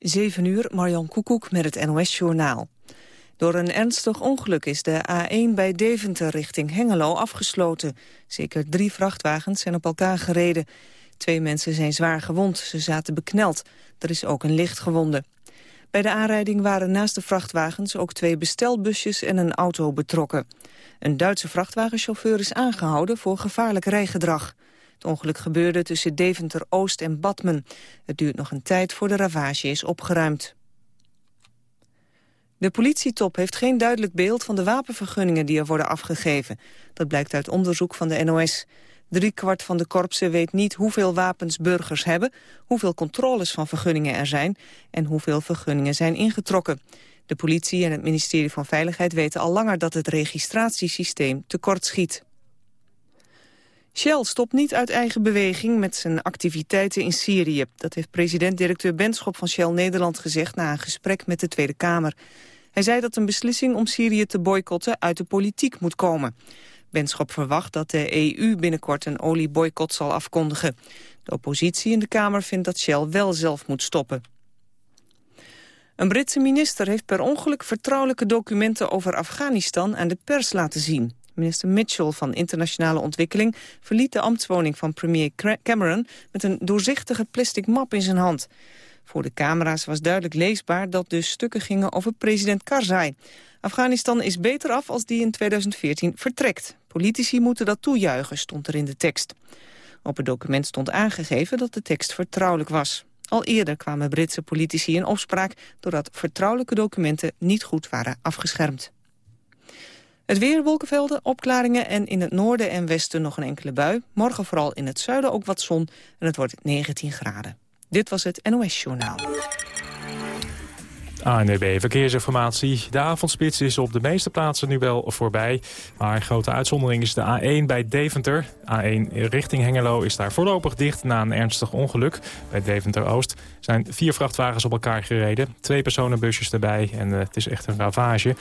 7 uur, Marjan Koekoek met het NOS-journaal. Door een ernstig ongeluk is de A1 bij Deventer richting Hengelo afgesloten. Zeker drie vrachtwagens zijn op elkaar gereden. Twee mensen zijn zwaar gewond, ze zaten bekneld. Er is ook een lichtgewonde. Bij de aanrijding waren naast de vrachtwagens ook twee bestelbusjes en een auto betrokken. Een Duitse vrachtwagenchauffeur is aangehouden voor gevaarlijk rijgedrag. Het ongeluk gebeurde tussen Deventer-Oost en Badmen. Het duurt nog een tijd voor de ravage is opgeruimd. De politietop heeft geen duidelijk beeld van de wapenvergunningen die er worden afgegeven. Dat blijkt uit onderzoek van de NOS. Drie kwart van de korpsen weet niet hoeveel wapens burgers hebben... hoeveel controles van vergunningen er zijn... en hoeveel vergunningen zijn ingetrokken. De politie en het ministerie van Veiligheid weten al langer... dat het registratiesysteem tekort schiet. Shell stopt niet uit eigen beweging met zijn activiteiten in Syrië. Dat heeft president-directeur Benschop van Shell Nederland gezegd... na een gesprek met de Tweede Kamer. Hij zei dat een beslissing om Syrië te boycotten uit de politiek moet komen. Benschop verwacht dat de EU binnenkort een olieboycott zal afkondigen. De oppositie in de Kamer vindt dat Shell wel zelf moet stoppen. Een Britse minister heeft per ongeluk vertrouwelijke documenten over Afghanistan aan de pers laten zien. Minister Mitchell van Internationale Ontwikkeling verliet de ambtswoning van premier Cameron met een doorzichtige plastic map in zijn hand. Voor de camera's was duidelijk leesbaar dat de stukken gingen over president Karzai. Afghanistan is beter af als die in 2014 vertrekt. Politici moeten dat toejuichen, stond er in de tekst. Op het document stond aangegeven dat de tekst vertrouwelijk was. Al eerder kwamen Britse politici in opspraak... doordat vertrouwelijke documenten niet goed waren afgeschermd. Het weer, wolkenvelden, opklaringen en in het noorden en westen nog een enkele bui. Morgen vooral in het zuiden ook wat zon en het wordt 19 graden. Dit was het NOS Journaal. ANWB Verkeersinformatie. De avondspits is op de meeste plaatsen nu wel voorbij. Maar grote uitzondering is de A1 bij Deventer. A1 richting Hengelo is daar voorlopig dicht na een ernstig ongeluk. Bij Deventer-Oost zijn vier vrachtwagens op elkaar gereden. Twee personenbusjes erbij en eh, het is echt een ravage.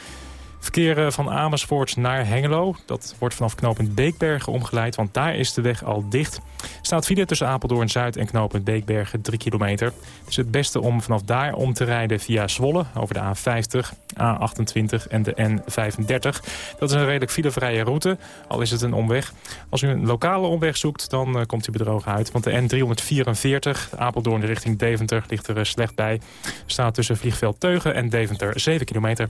Verkeer eh, van Amersfoort naar Hengelo. Dat wordt vanaf knooppunt Beekbergen omgeleid, want daar is de weg al dicht. Staat file tussen Apeldoorn Zuid en knooppunt Beekbergen 3 kilometer. Het is het beste om vanaf daar om te rijden via Zwolle over de A50, A28 en de N35. Dat is een redelijk filevrije route, al is het een omweg. Als u een lokale omweg zoekt, dan uh, komt u bedrogen uit. Want de N344, Apeldoorn richting Deventer, ligt er uh, slecht bij. Staat tussen Vliegveld Teugen en Deventer 7 kilometer.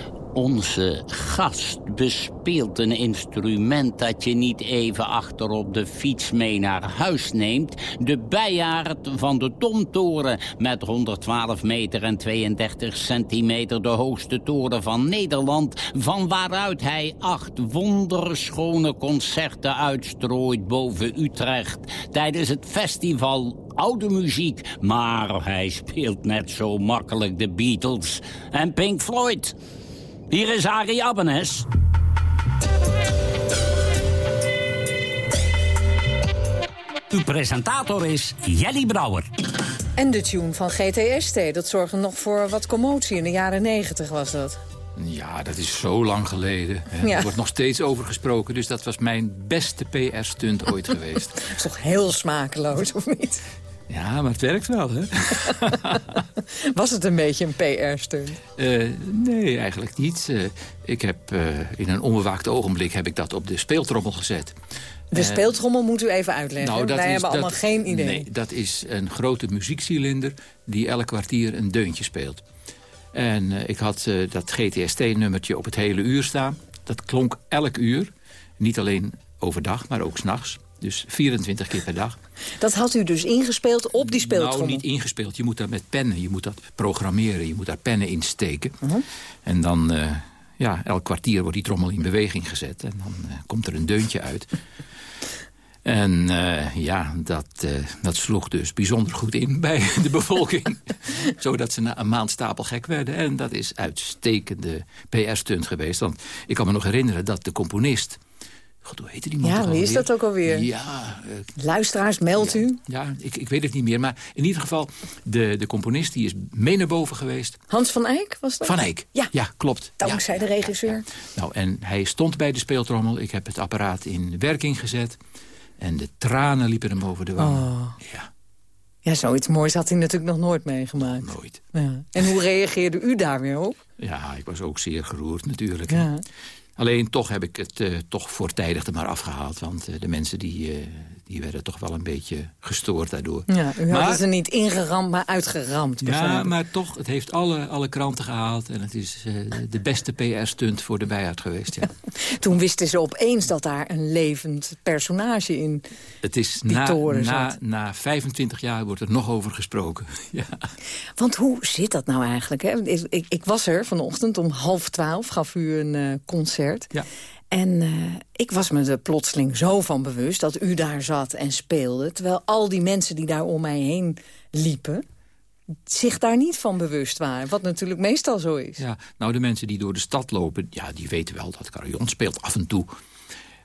Onze gast bespeelt een instrument dat je niet even achter op de fiets mee naar huis neemt. De bijaard van de Domtoren met 112 meter en 32 centimeter de hoogste toren van Nederland. Van waaruit hij acht wonderschone concerten uitstrooit boven Utrecht. Tijdens het festival oude muziek, maar hij speelt net zo makkelijk de Beatles en Pink Floyd. Hier is Arie Abbenes. Uw presentator is Jelly Brouwer. En de tune van GTST, dat zorgde nog voor wat commotie. In de jaren negentig was dat. Ja, dat is zo lang geleden. Er wordt nog steeds over gesproken. Dus dat was mijn beste PR-stunt ooit geweest. Dat is toch heel smakeloos, of niet? Ja, maar het werkt wel, hè? Was het een beetje een PR-steun? Uh, nee, eigenlijk niet. Uh, ik heb uh, in een onbewaakt ogenblik heb ik dat op de speeltrommel gezet. De speeltrommel moet u even uitleggen. Nou, Wij is, hebben allemaal geen idee. Nee, dat is een grote muziekcilinder die elk kwartier een deuntje speelt. En ik had dat GTST-nummertje op het hele uur staan. Dat klonk elk uur. Niet alleen overdag, maar ook s'nachts. Dus 24 keer per dag. Dat had u dus ingespeeld op die speeltrommel? Nou, niet ingespeeld. Je moet dat met pennen. Je moet dat programmeren. Je moet daar pennen in steken. Uh En dan, uh, ja, elk kwartier wordt die trommel in beweging gezet. En dan uh, komt er een deuntje uit. En uh, ja, dat, dat sloeg dus bijzonder goed in bij de bevolking. Zodat ze na een maand stapelgek werden. En dat is uitstekende PR-stunt geweest. Want ik kan me nog herinneren dat de componist God, hoe heette die man Ja, wie is dat ook alweer? Ja, eh, Luisteraars, meld u. ja ik, ik weet het niet meer. Maar in ieder geval, de, de componist die is mee naar boven geweest. Hans van Eyck was dat? Van Eyck. Ja. klopt. Dankzij Ja, de ja, ja, regisseur. ja. Nou, en hij stond bij de speeltrommel. Ik heb het apparaat in werking gezet. En de tranen liepen hem over de wangen. Oh. Ja, Ja, zoiets moois had hij natuurlijk nog nooit meegemaakt. nooit. Ja. En hoe reageerde u daar weer op? Ja, ik was ook zeer geroerd natuurlijk. Ja. Alleen toch heb ik het eh, toch voortijdig er maar afgehaald. Want eh, de mensen die, eh, die werden toch wel een beetje gestoord daardoor. Ja, u Maar- ze niet ingeramd, maar uitgeramd. Ja, maar toch, het heeft alle, alle kranten gehaald. En het is eh, de beste PR-stunt voor de bijaard geweest. Ja. Toen wisten ze opeens dat daar een levend personage in... Het is Die na, toren na, zat. na 25 jaar wordt er nog over gesproken. Ja. Want hoe zit dat nou eigenlijk? Hè? Ik, ik, ik was er vanochtend om half twaalf, gaf u een eh, concert. Ja. En eh, ik was me er plotseling zo van bewust dat u daar zat en speelde... terwijl al die mensen die daar om mij heen liepen... zich daar niet van bewust waren. Wat natuurlijk meestal zo is. Ja, nou, de mensen die door de stad lopen, ja, die weten wel dat Carillon speelt af en toe.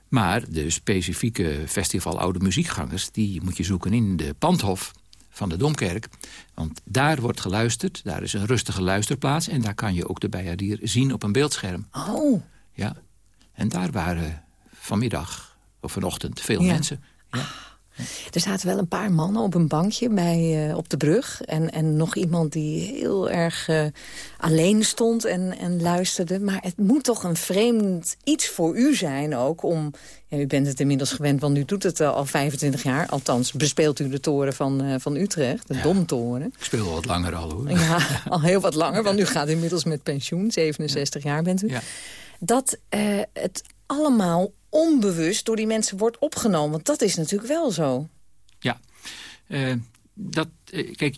Maar de specifieke festival oude muziekgangers... die moet je zoeken in de Pandhof van de Domkerk. Want daar wordt geluisterd, daar is een rustige luisterplaats... en daar kan je ook de bijaardier zien op een beeldscherm. Oh, Ja. En daar waren vanmiddag of vanochtend veel Ja. mensen. Ja. er zaten wel een paar mannen op een bankje bij, eh, op de brug. En, en nog iemand die heel erg eh, alleen stond en, en luisterde. Maar het moet toch een vreemd iets voor u zijn ook. Om, ja, u bent het inmiddels gewend, want u doet het eh, al 25 jaar. Althans, bespeelt u de toren van, van Utrecht, de Ja. Domtoren. Ik speel wat langer al, hoor. Ja, al heel wat langer, want u gaat inmiddels met pensioen. 67 jaar bent u. Dat eh, het allemaal onbewust door die mensen wordt opgenomen. Want dat is natuurlijk wel zo. Ja, Eh, dat, eh, kijk,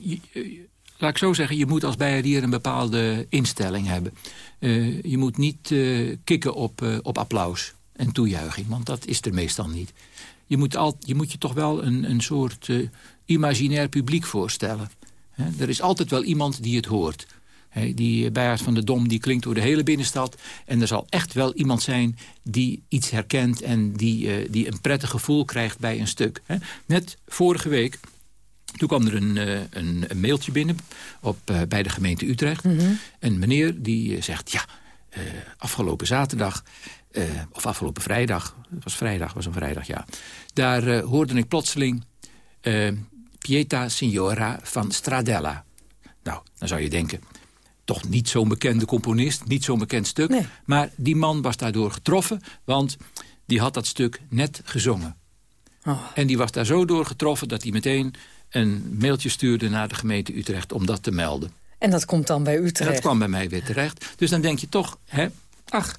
laat ik zo zeggen, je moet als bijaardier een bepaalde instelling hebben. Je moet niet kikken op, op applaus en toejuiching, want dat is er meestal niet. Je moet, al, je, moet je toch wel een, een soort imaginair publiek voorstellen. Er is altijd wel iemand die het hoort. Die bijaard van de Dom die klinkt door de hele binnenstad. En er zal echt wel iemand zijn die iets herkent... en die, eh, die een prettig gevoel krijgt bij een stuk. Hè. Net vorige week toen kwam er een, eh, een, een mailtje binnen op, eh, bij de gemeente Utrecht. Een meneer die zegt... ja, afgelopen zaterdag, of afgelopen vrijdag... het was vrijdag, was een vrijdag, ja. Daar hoorde ik plotseling... Pieta Signora van Stradella. Nou, dan zou je denken... toch niet zo'n bekende componist, niet zo'n bekend stuk. Nee. Maar die man was daardoor getroffen... want die had dat stuk net gezongen. Oh. En die was daar zo door getroffen dat hij meteen een mailtje stuurde naar de gemeente Utrecht om dat te melden. En dat komt dan bij En Utrecht. dat kwam bij mij weer terecht. Dus dan denk je toch, hè, ach,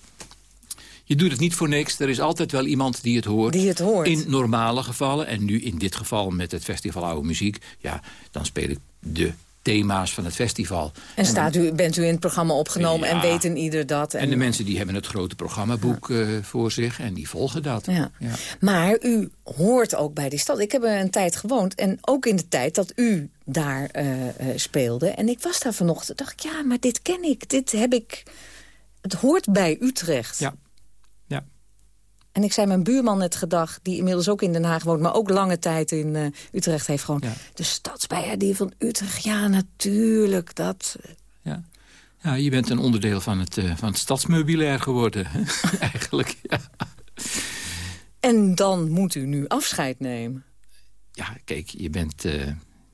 je doet het niet voor niks. Er is altijd wel iemand die het hoort. Die het hoort. In normale gevallen, en nu in dit geval met het Festival Oude Muziek... ja, dan speel ik de thema's van het festival. En staat u, bent u in het programma opgenomen en Ja. weet een ieder dat. En de mensen die hebben het grote programmaboek eh, voor zich en die volgen dat. Ja. Ja. Maar u hoort ook bij die stad. Ik heb er een tijd gewoond. En ook in de tijd dat u daar eh, eh, speelde. En ik was daar vanochtend. dacht ik, ja, maar dit ken ik. Dit heb ik... Het hoort bij Utrecht. Ja. Ja. En ik zei mijn buurman net gedag, die inmiddels ook in Den Haag woont... maar ook lange tijd in eh, Utrecht heeft gewoon... Ja. de stadsbijaardier van Utrecht, ja, natuurlijk, dat... Ja. ja, je bent een onderdeel van het, eh, van het stadsmeubilair geworden. Eigenlijk, ja. En dan moet u nu afscheid nemen. ja, kijk, je bent, eh,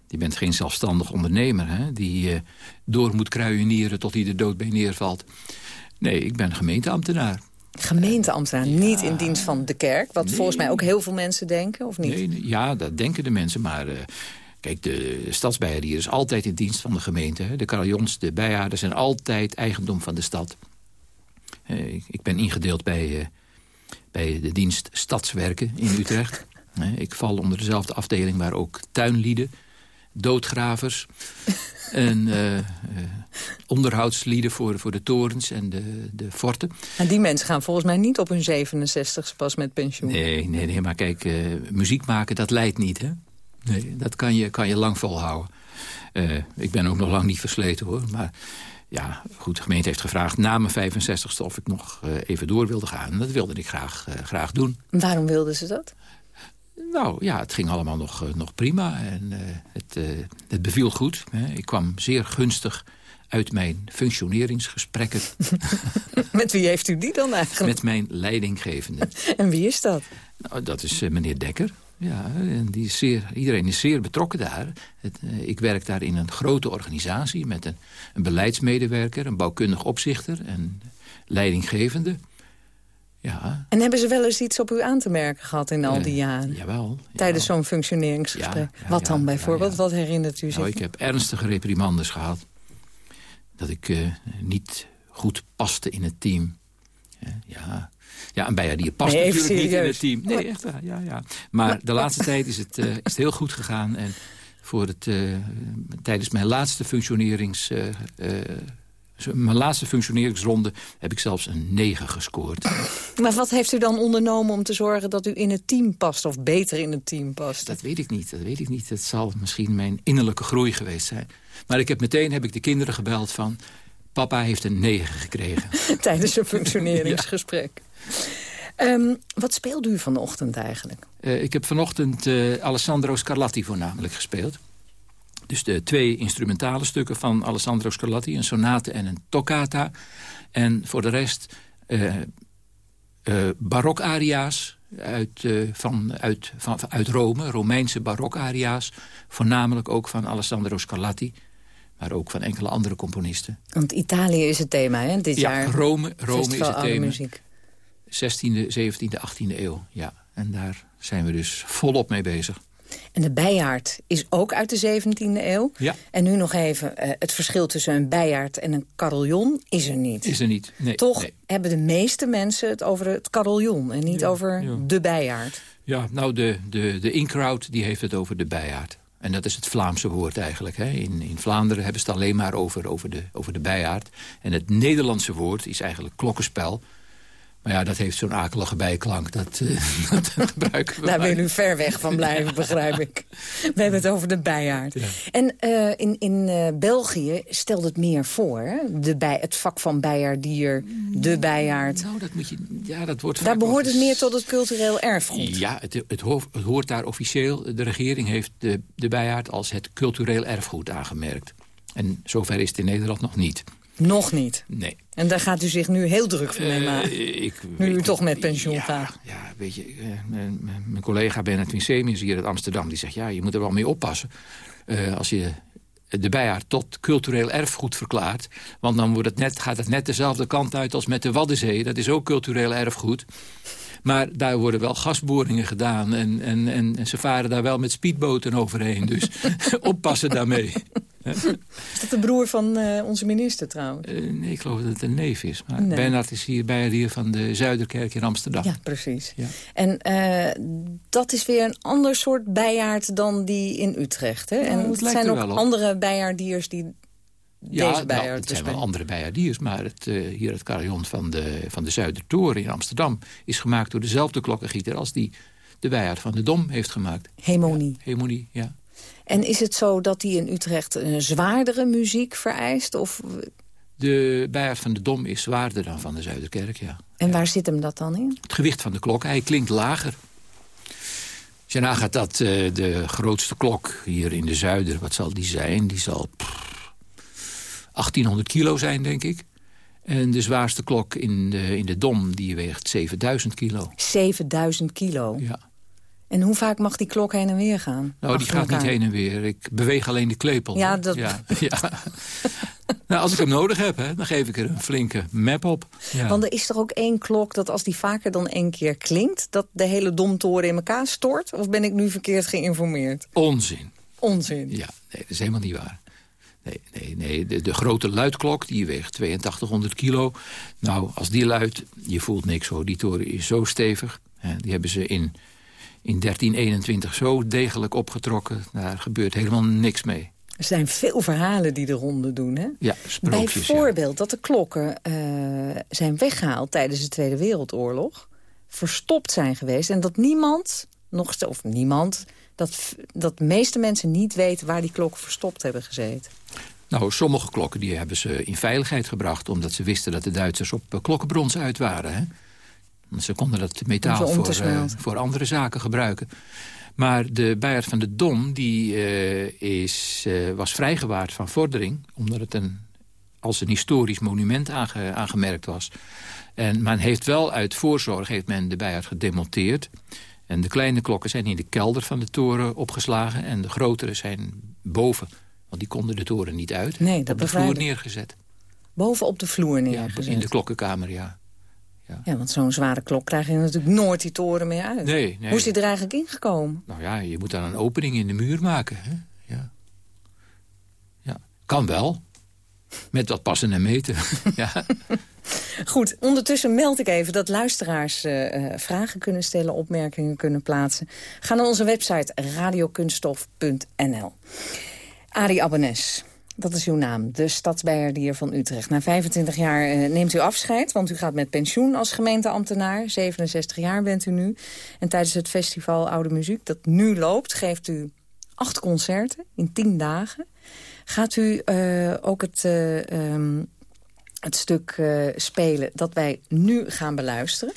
je bent geen zelfstandig ondernemer... Hè, die eh, door moet kruienieren tot hij de dood bij neervalt. Nee, ik ben gemeenteambtenaar. Gemeenteambtenaar, niet in dienst van de kerk... wat Nee. volgens mij ook heel veel mensen denken, of niet? Nee, nee, ja, dat denken de mensen, maar... eh, Kijk, de stadsbijaardier is altijd in dienst van de gemeente. De carillons, de bijaarden zijn altijd eigendom van de stad. Eh, ik, ik ben ingedeeld bij, eh, bij de dienst Stadswerken in Utrecht. Ik val onder dezelfde afdeling waar ook tuinlieden, doodgravers... en eh, eh, onderhoudslieden voor, voor de torens en de, de forten. En die mensen gaan volgens mij niet op hun 67 pas met pensioen. Nee, nee, nee, maar kijk, eh, muziek maken, dat leidt niet, hè? Nee, dat kan je, kan je lang volhouden. Ik ben ook nog lang niet versleten, hoor. Maar ja, goed, de gemeente heeft gevraagd na mijn 65ste of ik nog even door wilde gaan. En dat wilde ik graag, graag doen. Waarom wilden ze dat? Nou ja, het ging allemaal nog, uh, nog prima. En het, het beviel goed. Hè. Ik kwam zeer gunstig uit mijn functioneringsgesprekken. Met wie heeft u die dan eigenlijk? Met mijn leidinggevende. en wie is dat? Nou, dat is meneer Dekker. Ja, en die is zeer, iedereen is zeer betrokken daar. Het, uh, ik werk daar in een grote organisatie met een, een beleidsmedewerker, een bouwkundig opzichter en leidinggevende. Ja. En hebben ze wel eens iets op u aan te merken gehad in al die uh, jaren? Jawel. Tijdens zo'n functioneringsgesprek? Ja, ja, Wat dan bijvoorbeeld? Wat herinnert u zich? Nou, ik heb ernstige reprimandes gehad. Dat ik uh, niet goed paste in het team. ja, ja, een bijaardier past nee, natuurlijk serieus. niet in het team. Nee, echt waar, ja, ja. Maar de laatste tijd is het, uh, is het heel goed gegaan. En voor het, uh, tijdens mijn laatste functionerings... Mijn laatste functioneringsronde heb ik zelfs een 9 gescoord. Maar wat heeft u dan ondernomen om te zorgen dat u in het team past... of beter in het team past? Dat weet ik niet, dat weet ik niet. Dat zal misschien mijn innerlijke groei geweest zijn. Maar ik heb meteen heb ik de kinderen gebeld van... papa heeft een 9 gekregen. Tijdens een functioneringsgesprek. ja. Um, wat speelde u vanochtend eigenlijk? Uh, ik heb vanochtend uh, Alessandro Scarlatti voornamelijk gespeeld. Dus de twee instrumentale stukken van Alessandro Scarlatti. Een sonate en een toccata. En voor de rest uh, barokaria's uit, van, uit, van, uit Rome. Romeinse barokaria's. Voornamelijk ook van Alessandro Scarlatti. Maar ook van enkele andere componisten. Want Italië is het thema, hè, dit ja, jaar? Rome, Rome is het thema. Muziek. 16e, 17e, 18e eeuw. Ja, en daar zijn we dus volop mee bezig. En de bijaard is ook uit de 17e eeuw. Ja. En nu nog even, uh, het verschil tussen een bijaard en een carillon is er niet. Is er niet, nee. Toch nee. hebben de meeste mensen het over het carillon en niet ja, over ja. de bijaard. Ja, nou de, de, de in-crowd die heeft het over de bijaard. En dat is het Vlaamse woord eigenlijk. Hè. In, in Vlaanderen hebben ze het alleen maar over, over, de, over de bijaard. En het Nederlandse woord is eigenlijk klokkenspel. Maar ja, dat heeft zo'n akelige bijklank. Dat, uh, dat gebruiken we Daar wil u ver weg van blijven, begrijp ik. We hebben het over de bijaard. Ja. En uh, in, in uh, België stelt het meer voor, hè? De bij, het vak van bijaardier, de bijaard. Nou, dat moet je... Ja, dat wordt Daar behoort het meer tot het cultureel erfgoed. Ja, het, het, hoort, het hoort daar officieel. De regering heeft de, de bijaard als het cultureel erfgoed aangemerkt. En zover is het in Nederland nog niet. Nog niet? Nee. En daar gaat u zich nu heel druk van mee maken? Uh, ik, nu u toch met pensioen ja, gaat. Ja, weet je, uh, mijn, mijn collega Bernard Winsemius hier uit Amsterdam... die zegt, ja, je moet er wel mee oppassen. Uh, als je de bijaard tot cultureel erfgoed verklaart... want dan wordt het net, gaat het net dezelfde kant uit als met de Waddenzee. Dat is ook cultureel erfgoed. Maar daar worden wel gasboringen gedaan. En, en, en, en ze varen daar wel met speedboten overheen. Dus oppassen daarmee. Is dat de broer van uh, onze minister trouwens? Uh, nee, ik geloof dat het een neef is. Maar Nee. Bernard is hier bij hier van de Zuiderkerk in Amsterdam. Ja, precies. Ja. En eh, dat is weer een ander soort bijaard dan die in Utrecht. Hè? en het zijn ook andere bijaardiers die Ja, deze nou, bijaard het zijn wel andere bijaardiers, maar het, hier het carillon van de, van de Zuidertoren in Amsterdam... is gemaakt door dezelfde klokkengieter als die de bijaard van de Dom heeft gemaakt. Hemonie. Hemonie, ja. En is het zo dat die in Utrecht een zwaardere muziek vereist? Of, De bijaard van de Dom is zwaarder dan van de Zuiderkerk, ja. en waar zit hem dat dan in? Het gewicht van de klok, hij klinkt lager. Als je nagaat dat uh, de grootste klok hier in de Zuider, wat zal die zijn? Die zal pff, 1800 kilo zijn, denk ik. En de zwaarste klok in de, in de Dom, die weegt 7000 kilo. 7000 kilo. Ja. En hoe vaak mag die klok heen en weer gaan? Nou, die gaat niet heen en weer. Ik beweeg alleen de klepel. Ja, dat- Ja, ja. nou, als ik hem nodig heb, hè, dan geef ik er een flinke map op. Ja. Want er is toch ook één klok dat als die vaker dan één keer klinkt... dat de hele domtoren in elkaar stort? Of ben ik nu verkeerd geïnformeerd? Onzin. Onzin. Ja, nee, dat is helemaal niet waar. Nee, nee, nee. De, de grote luidklok, die weegt 8200 kilo. Nou, als die luidt, je voelt niks hoor. Die toren is zo stevig. Hè, die hebben ze in, in 1321 zo degelijk opgetrokken. Daar gebeurt helemaal niks mee. Er zijn veel verhalen die de ronde doen, hè? Ja, sprookjes. ja. Bijvoorbeeld dat de klokken eh, zijn weggehaald tijdens de Tweede Wereldoorlog. Verstopt zijn geweest. En dat niemand, nog of niemand... Dat, dat de meeste mensen niet weten waar die klokken verstopt hebben gezeten. Nou, sommige klokken die hebben ze in veiligheid gebracht... omdat ze wisten dat de Duitsers op uh, klokkenbrons uit waren. Hè? Ze konden dat metaal voor, uh, voor andere zaken gebruiken. Maar de Bayard van de Dom die, uh, is, was vrijgewaard van vordering... omdat het een, als een historisch monument aange, aangemerkt was. En men heeft wel uit voorzorg heeft men de Bayard gedemonteerd... En de kleine klokken zijn in de kelder van de toren opgeslagen... en de grotere zijn boven want die konden de toren niet uit. Nee, dat op de vloer neergezet. Boven op de vloer neergezet? Ja, in de klokkenkamer, ja. Ja, ja want zo'n zware klok krijg je natuurlijk nooit die toren meer uit. Nee, nee. Hoe is die er eigenlijk ingekomen? Nou ja, je moet dan een opening in de muur maken. Hè? Ja. ja, kan wel. Met wat passen en meten. ja. Goed, ondertussen meld ik even dat luisteraars uh, vragen kunnen stellen... opmerkingen kunnen plaatsen. Ga naar onze website radiokunststof.nl. Arie Abbenes. Dat is uw naam, de stadsbeheerder van Utrecht. Na 25 jaar eh, neemt u afscheid, want u gaat met pensioen als gemeenteambtenaar. 67 jaar bent u nu. En tijdens het festival Oude Muziek, dat nu loopt... geeft u acht concerten in tien dagen. Gaat u uh, ook het, uh, um, het stuk spelen dat wij nu gaan beluisteren?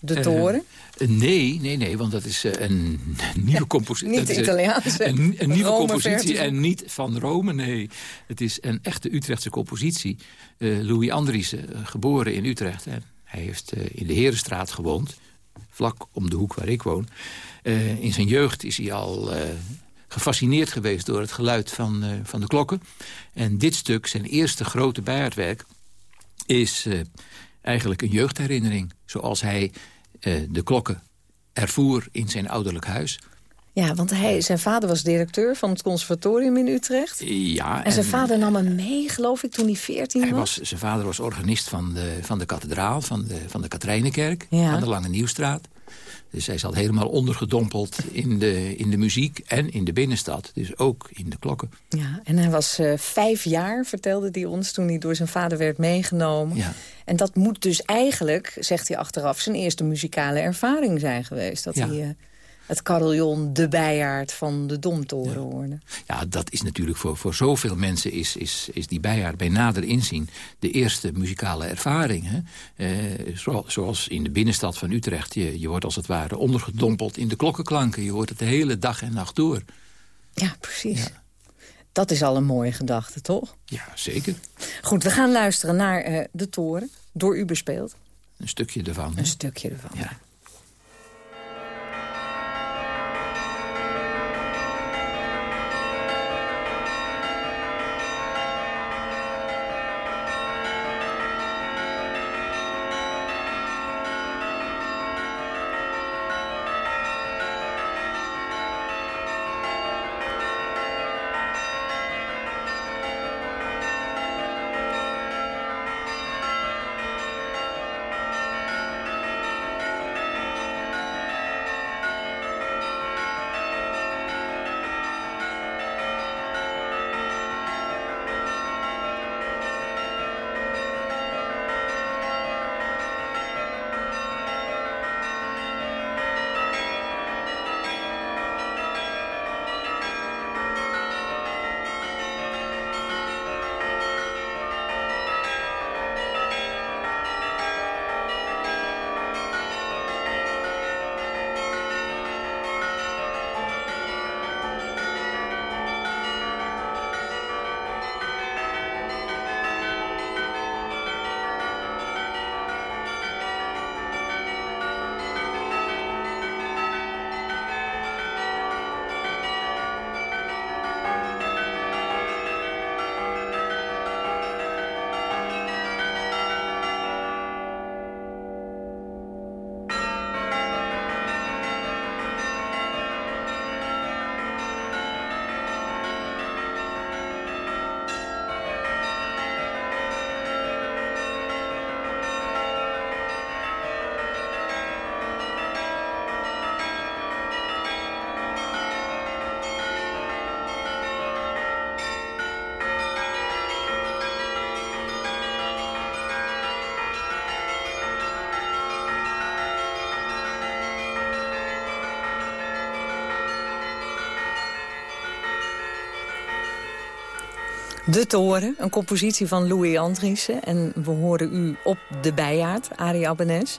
De toren? Uh, nee, nee, nee, want dat is uh, een nieuwe compositie. niet de Italiaanse. Een, een nieuwe compositie en niet van Rome, nee. Het is een echte Utrechtse compositie. Uh, Louis Andriessen, geboren in Utrecht. En hij heeft in de Herenstraat gewoond, vlak om de hoek waar ik woon. in zijn jeugd is hij al gefascineerd geweest door het geluid van, van de klokken. En dit stuk, zijn eerste grote bijaardwerk, is eigenlijk een jeugdherinnering. Zoals hij de klokken ervoer in zijn ouderlijk huis. Ja, want hij, zijn vader was directeur van het conservatorium in Utrecht. Ja. En, zijn vader nam hem mee, geloof ik, toen hij veertien hij was? was? Zijn vader was organist van de, van de kathedraal, van de, van de Katrijnenkerk... Ja. aan de Lange Nieuwstraat. Dus hij zat helemaal ondergedompeld in de, in de muziek en in de binnenstad. Dus ook in de klokken. Ja, en hij was uh, vijf jaar, vertelde hij ons, toen hij door zijn vader werd meegenomen. Ja. En dat moet dus eigenlijk, zegt hij achteraf, zijn eerste muzikale ervaring zijn geweest. Dat ja. hij... Uh, het carillon De Bijaard van de Domtoren ja. hoorde. Ja, dat is natuurlijk voor, voor zoveel mensen is, is, is die Bijaard bij nader inzien... de eerste muzikale ervaring. Hè? Eh, zo, zoals in de binnenstad van Utrecht. Je, je wordt als het ware ondergedompeld in de klokkenklanken. Je hoort het de hele dag en nacht door. Ja, precies. Ja. Dat is al een mooie gedachte, toch? Ja, zeker. Goed, we gaan luisteren naar uh, De Toren, door u bespeeld. Een stukje ervan. Een stukje ervan. Ja. De Toren, een compositie van Louis Andriessen. En we horen u op de bijaard, Arie Abbenes.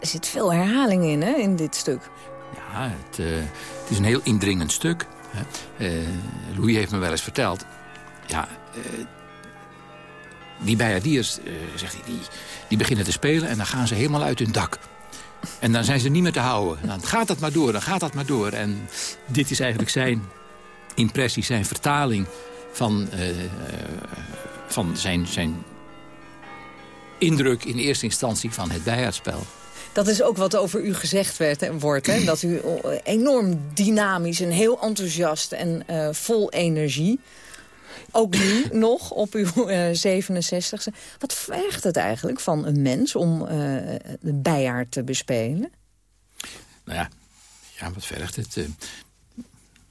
Er zit veel herhaling in, hè, in dit stuk. Ja, het, uh, het is een heel indringend stuk. Uh, Louis heeft me wel eens verteld... Ja, uh, die bijaardiers, zegt hij, die, die beginnen te spelen... en dan gaan ze helemaal uit hun dak. En dan zijn ze niet meer te houden. Dan gaat dat maar door, dan gaat dat maar door. En dit is eigenlijk zijn impressie, zijn vertaling van, uh, van zijn, zijn indruk in eerste instantie van het bijaardspel. Dat is ook wat over u gezegd werd, en wordt. Hè? Dat u enorm dynamisch en heel enthousiast en uh, vol energie... ook nu nog op uw uh, 67e. Wat vergt het eigenlijk van een mens om uh, de bijaard te bespelen? Nou ja, ja wat vergt het?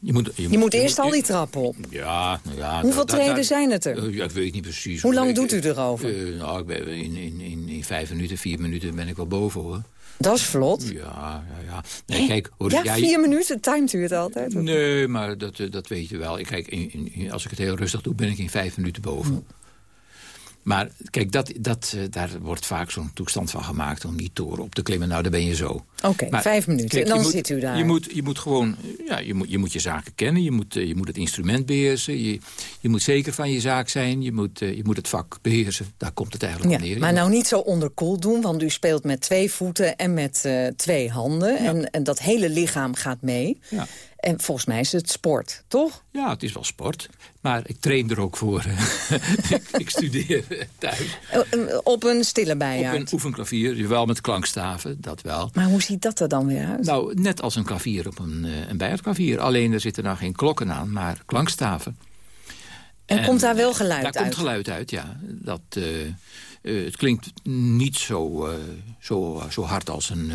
Je moet, je, je moet eerst al die trappen op. Ja, nou ja. Hoeveel treden zijn het er? Uh, ja, ik weet niet precies. Hoe lang doet u erover? Uh, nou, ik ben, in, in, in, in vijf minuten, vier minuten ben ik wel boven, hoor. Dat is vlot. Ja, ja, ja. Nee, kijk, hoor, ja, vier minuten timet u het altijd? Nee, maar dat, dat weet je wel. Kijk, in, in, als ik het heel rustig doe, ben ik in vijf minuten boven. Maar kijk, dat, dat, uh, daar wordt vaak zo'n toestand van gemaakt om die toren op te klimmen. Nou, daar ben je zo. Oké, okay, vijf minuten kijk, en dan moet, zit u daar. Je moet, je moet gewoon, ja, je moet, je moet je zaken kennen. Je moet, uh, je moet het instrument beheersen. Je, je moet zeker van je zaak zijn. Je moet, je moet het vak beheersen. Daar komt het eigenlijk ja, op neer. Maar nou niet zo onderkoeld doen, want u speelt met twee voeten en met twee handen. Ja. En, en dat hele lichaam gaat mee. Ja. En volgens mij is het sport, toch? Ja, het is wel sport. Maar ik train er ook voor. ik studeer thuis. Op een stille bijaard? Op een oefenklavier, wel met klankstaven, dat wel. Maar hoe ziet dat er dan weer uit? Nou, net als een klavier op een, een bijaardklavier. Alleen er zitten nou geen klokken aan, maar klankstaven. En, en komt daar wel geluid daar uit? Daar komt geluid uit, ja. Dat, uh, uh, het klinkt niet zo, uh, zo, zo hard als een,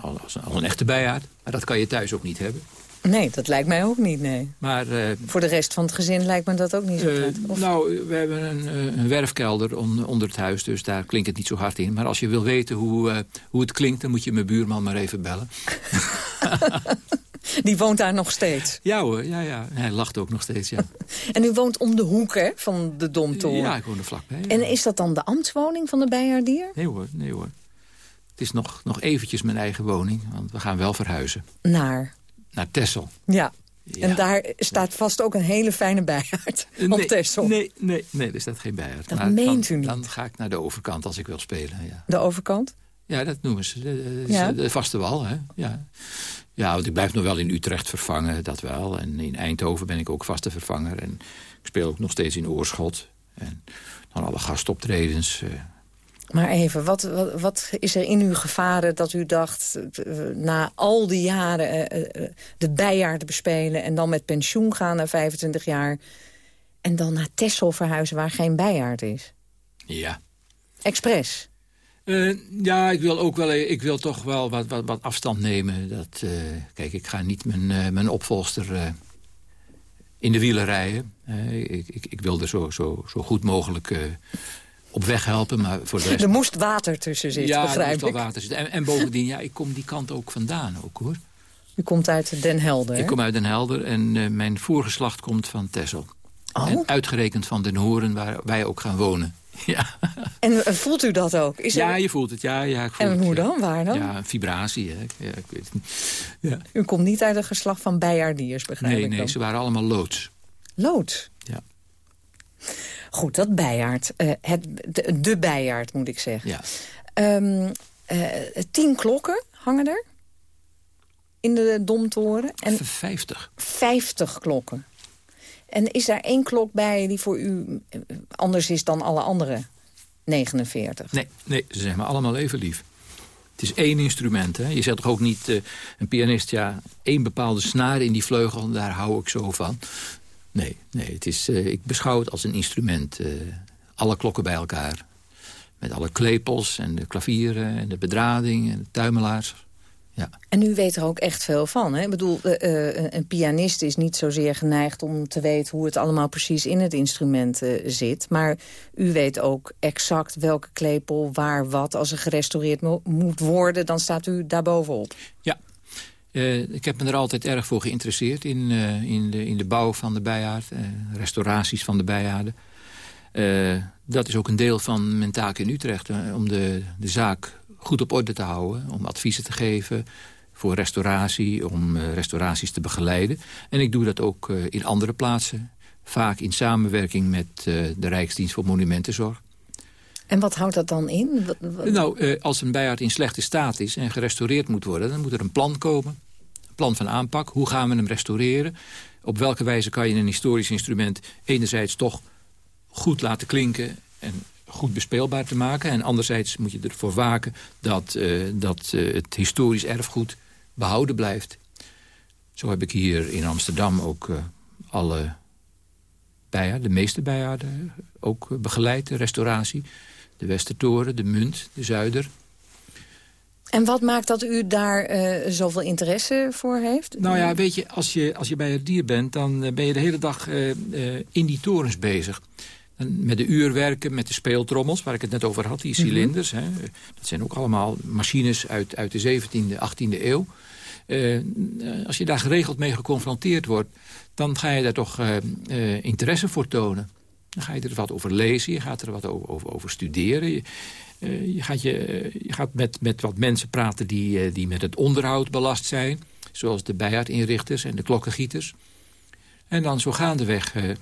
als, als, een echte bijaard. Maar dat kan je thuis ook niet hebben. Nee, dat lijkt mij ook niet, nee. Maar, uh, Voor de rest van het gezin lijkt me dat ook niet zo uh, of... Nou, we hebben een, een werfkelder on, onder het huis, dus daar klinkt het niet zo hard in. Maar als je wil weten hoe, uh, hoe het klinkt, dan moet je mijn buurman maar even bellen. Die woont daar nog steeds? Ja hoor, ja, ja. hij lacht ook nog steeds, ja. en u woont om de hoek hè, van de Domtoren? Ja, ik woon er vlakbij. Ja. En is dat dan de ambtswoning van de bijaardier? Nee hoor, nee hoor. Het is nog, nog eventjes mijn eigen woning, want we gaan wel verhuizen. Naar? Naar Tessel. Ja. ja. En daar staat vast ook een hele fijne bijaard nee, op Tessel. Nee, nee, nee, er staat geen bijaard. Dat maar meent dan, u niet? Dan ga ik naar de overkant als ik wil spelen, ja. De overkant? Ja, dat noemen ze. De, ja. de vaste wal, hè. Ja. ja, want ik blijf nog wel in Utrecht vervangen, dat wel. En in Eindhoven ben ik ook vaste vervanger. En ik speel ook nog steeds in Oorschot. En dan alle gastoptredens... Uh, maar even, wat, wat, wat, is er in u gevaren dat u dacht... na al die jaren uh, uh, de bijaarden bespelen... en dan met pensioen gaan na 25 jaar... en dan naar Texel verhuizen waar geen bijaard is? Ja. Expres? Uh, ja, ik wil ook wel, ik wil toch wel wat, wat, wat afstand nemen. Dat, uh, kijk, ik ga niet mijn, uh, mijn opvolster in de wielen rijden. Ik, ik, ik, wil er zo, zo, zo goed mogelijk op weg helpen. Maar voor de rest... Er moest water tussen zitten, ja, begrijp er moest wel water zitten. En, en, bovendien, ja, ik kom die kant ook vandaan, ook hoor. U komt uit Den Helder, Ik kom uit Den Helder en mijn voorgeslacht komt van Texel. Oh. En uitgerekend van Den Horen, waar wij ook gaan wonen. Ja. En uh, voelt u dat ook? Is ja, er... je voelt het. Ja, ja, ik voel en hoe het, dan? Waar dan? Ja, vibratie. Hè. Ja, ik weet. Ja. U komt niet uit een geslacht van bijaardiers, begrijp nee, ik Nee, dan. ze waren allemaal loods. Loods? Ja. Goed, dat bijaard. Uh, het, de, de bijaard, moet ik zeggen. Ja. Um, uh, tien klokken hangen er in de Domtoren. En Vijftig. Vijftig klokken. En is daar één klok bij die voor u anders is dan alle andere 49? Nee, nee ze zijn maar allemaal even lief. Het is één instrument. Hè? Je zegt toch ook niet, uh, een pianist, ja, één bepaalde snaar in die vleugel, daar hou ik zo van. Nee, nee het is, uh, ik beschouw het als een instrument. Uh, alle klokken bij elkaar. Met alle klepels en de klavieren en de bedrading en de tuimelaars. Ja. En u weet er ook echt veel van. Hè? Ik bedoel, uh, uh, een pianist is niet zozeer geneigd om te weten... hoe het allemaal precies in het instrument zit. Maar u weet ook exact welke klepel, waar, wat... als er gerestaureerd mo moet worden, dan staat u daarbovenop. Ja. Ik heb me er altijd erg voor geïnteresseerd in, in, de, in de bouw van de bijaard. restauraties van de bijaarden. dat is ook een deel van mijn taak in Utrecht. om de, de zaak goed op orde te houden. Om adviezen te geven voor restauratie. Om restauraties te begeleiden. En ik doe dat ook in andere plaatsen. Vaak in samenwerking met de Rijksdienst voor Monumentenzorg. En wat houdt dat dan in? Nou, eh, als een bijaard in slechte staat is en gerestaureerd moet worden... dan moet er een plan komen, plan van aanpak. Hoe gaan we hem restaureren? Op welke wijze kan je een historisch instrument... enerzijds toch goed laten klinken en goed bespeelbaar te maken... en anderzijds moet je ervoor waken dat, uh, dat uh, het historisch erfgoed behouden blijft. Zo heb ik hier in Amsterdam ook alle bijaarden, de meeste bijaarden, ook begeleid, de restauratie de Westertoren, de Munt, de Zuider. En wat maakt dat u daar uh, zoveel interesse voor heeft? Nou ja, weet je, als je, als je bij het dier bent... dan eh, ben je de hele dag uh, in die torens bezig. met de uurwerken, met de speeltrommels, waar ik het net over had, die mhm. cilinders. hè, dat zijn ook allemaal machines uit, uit de 17e, 18e eeuw. als je daar geregeld mee geconfronteerd wordt... dan ga je daar toch interesse voor tonen. Dan ga je er wat over lezen, je gaat er wat over, over, over studeren. Je, uh, je, gaat, je, je gaat met, met wat mensen praten die, uh, die met het onderhoud belast zijn. Zoals de bijaardinrichters en de klokkengieters. En dan zo gaandeweg uh,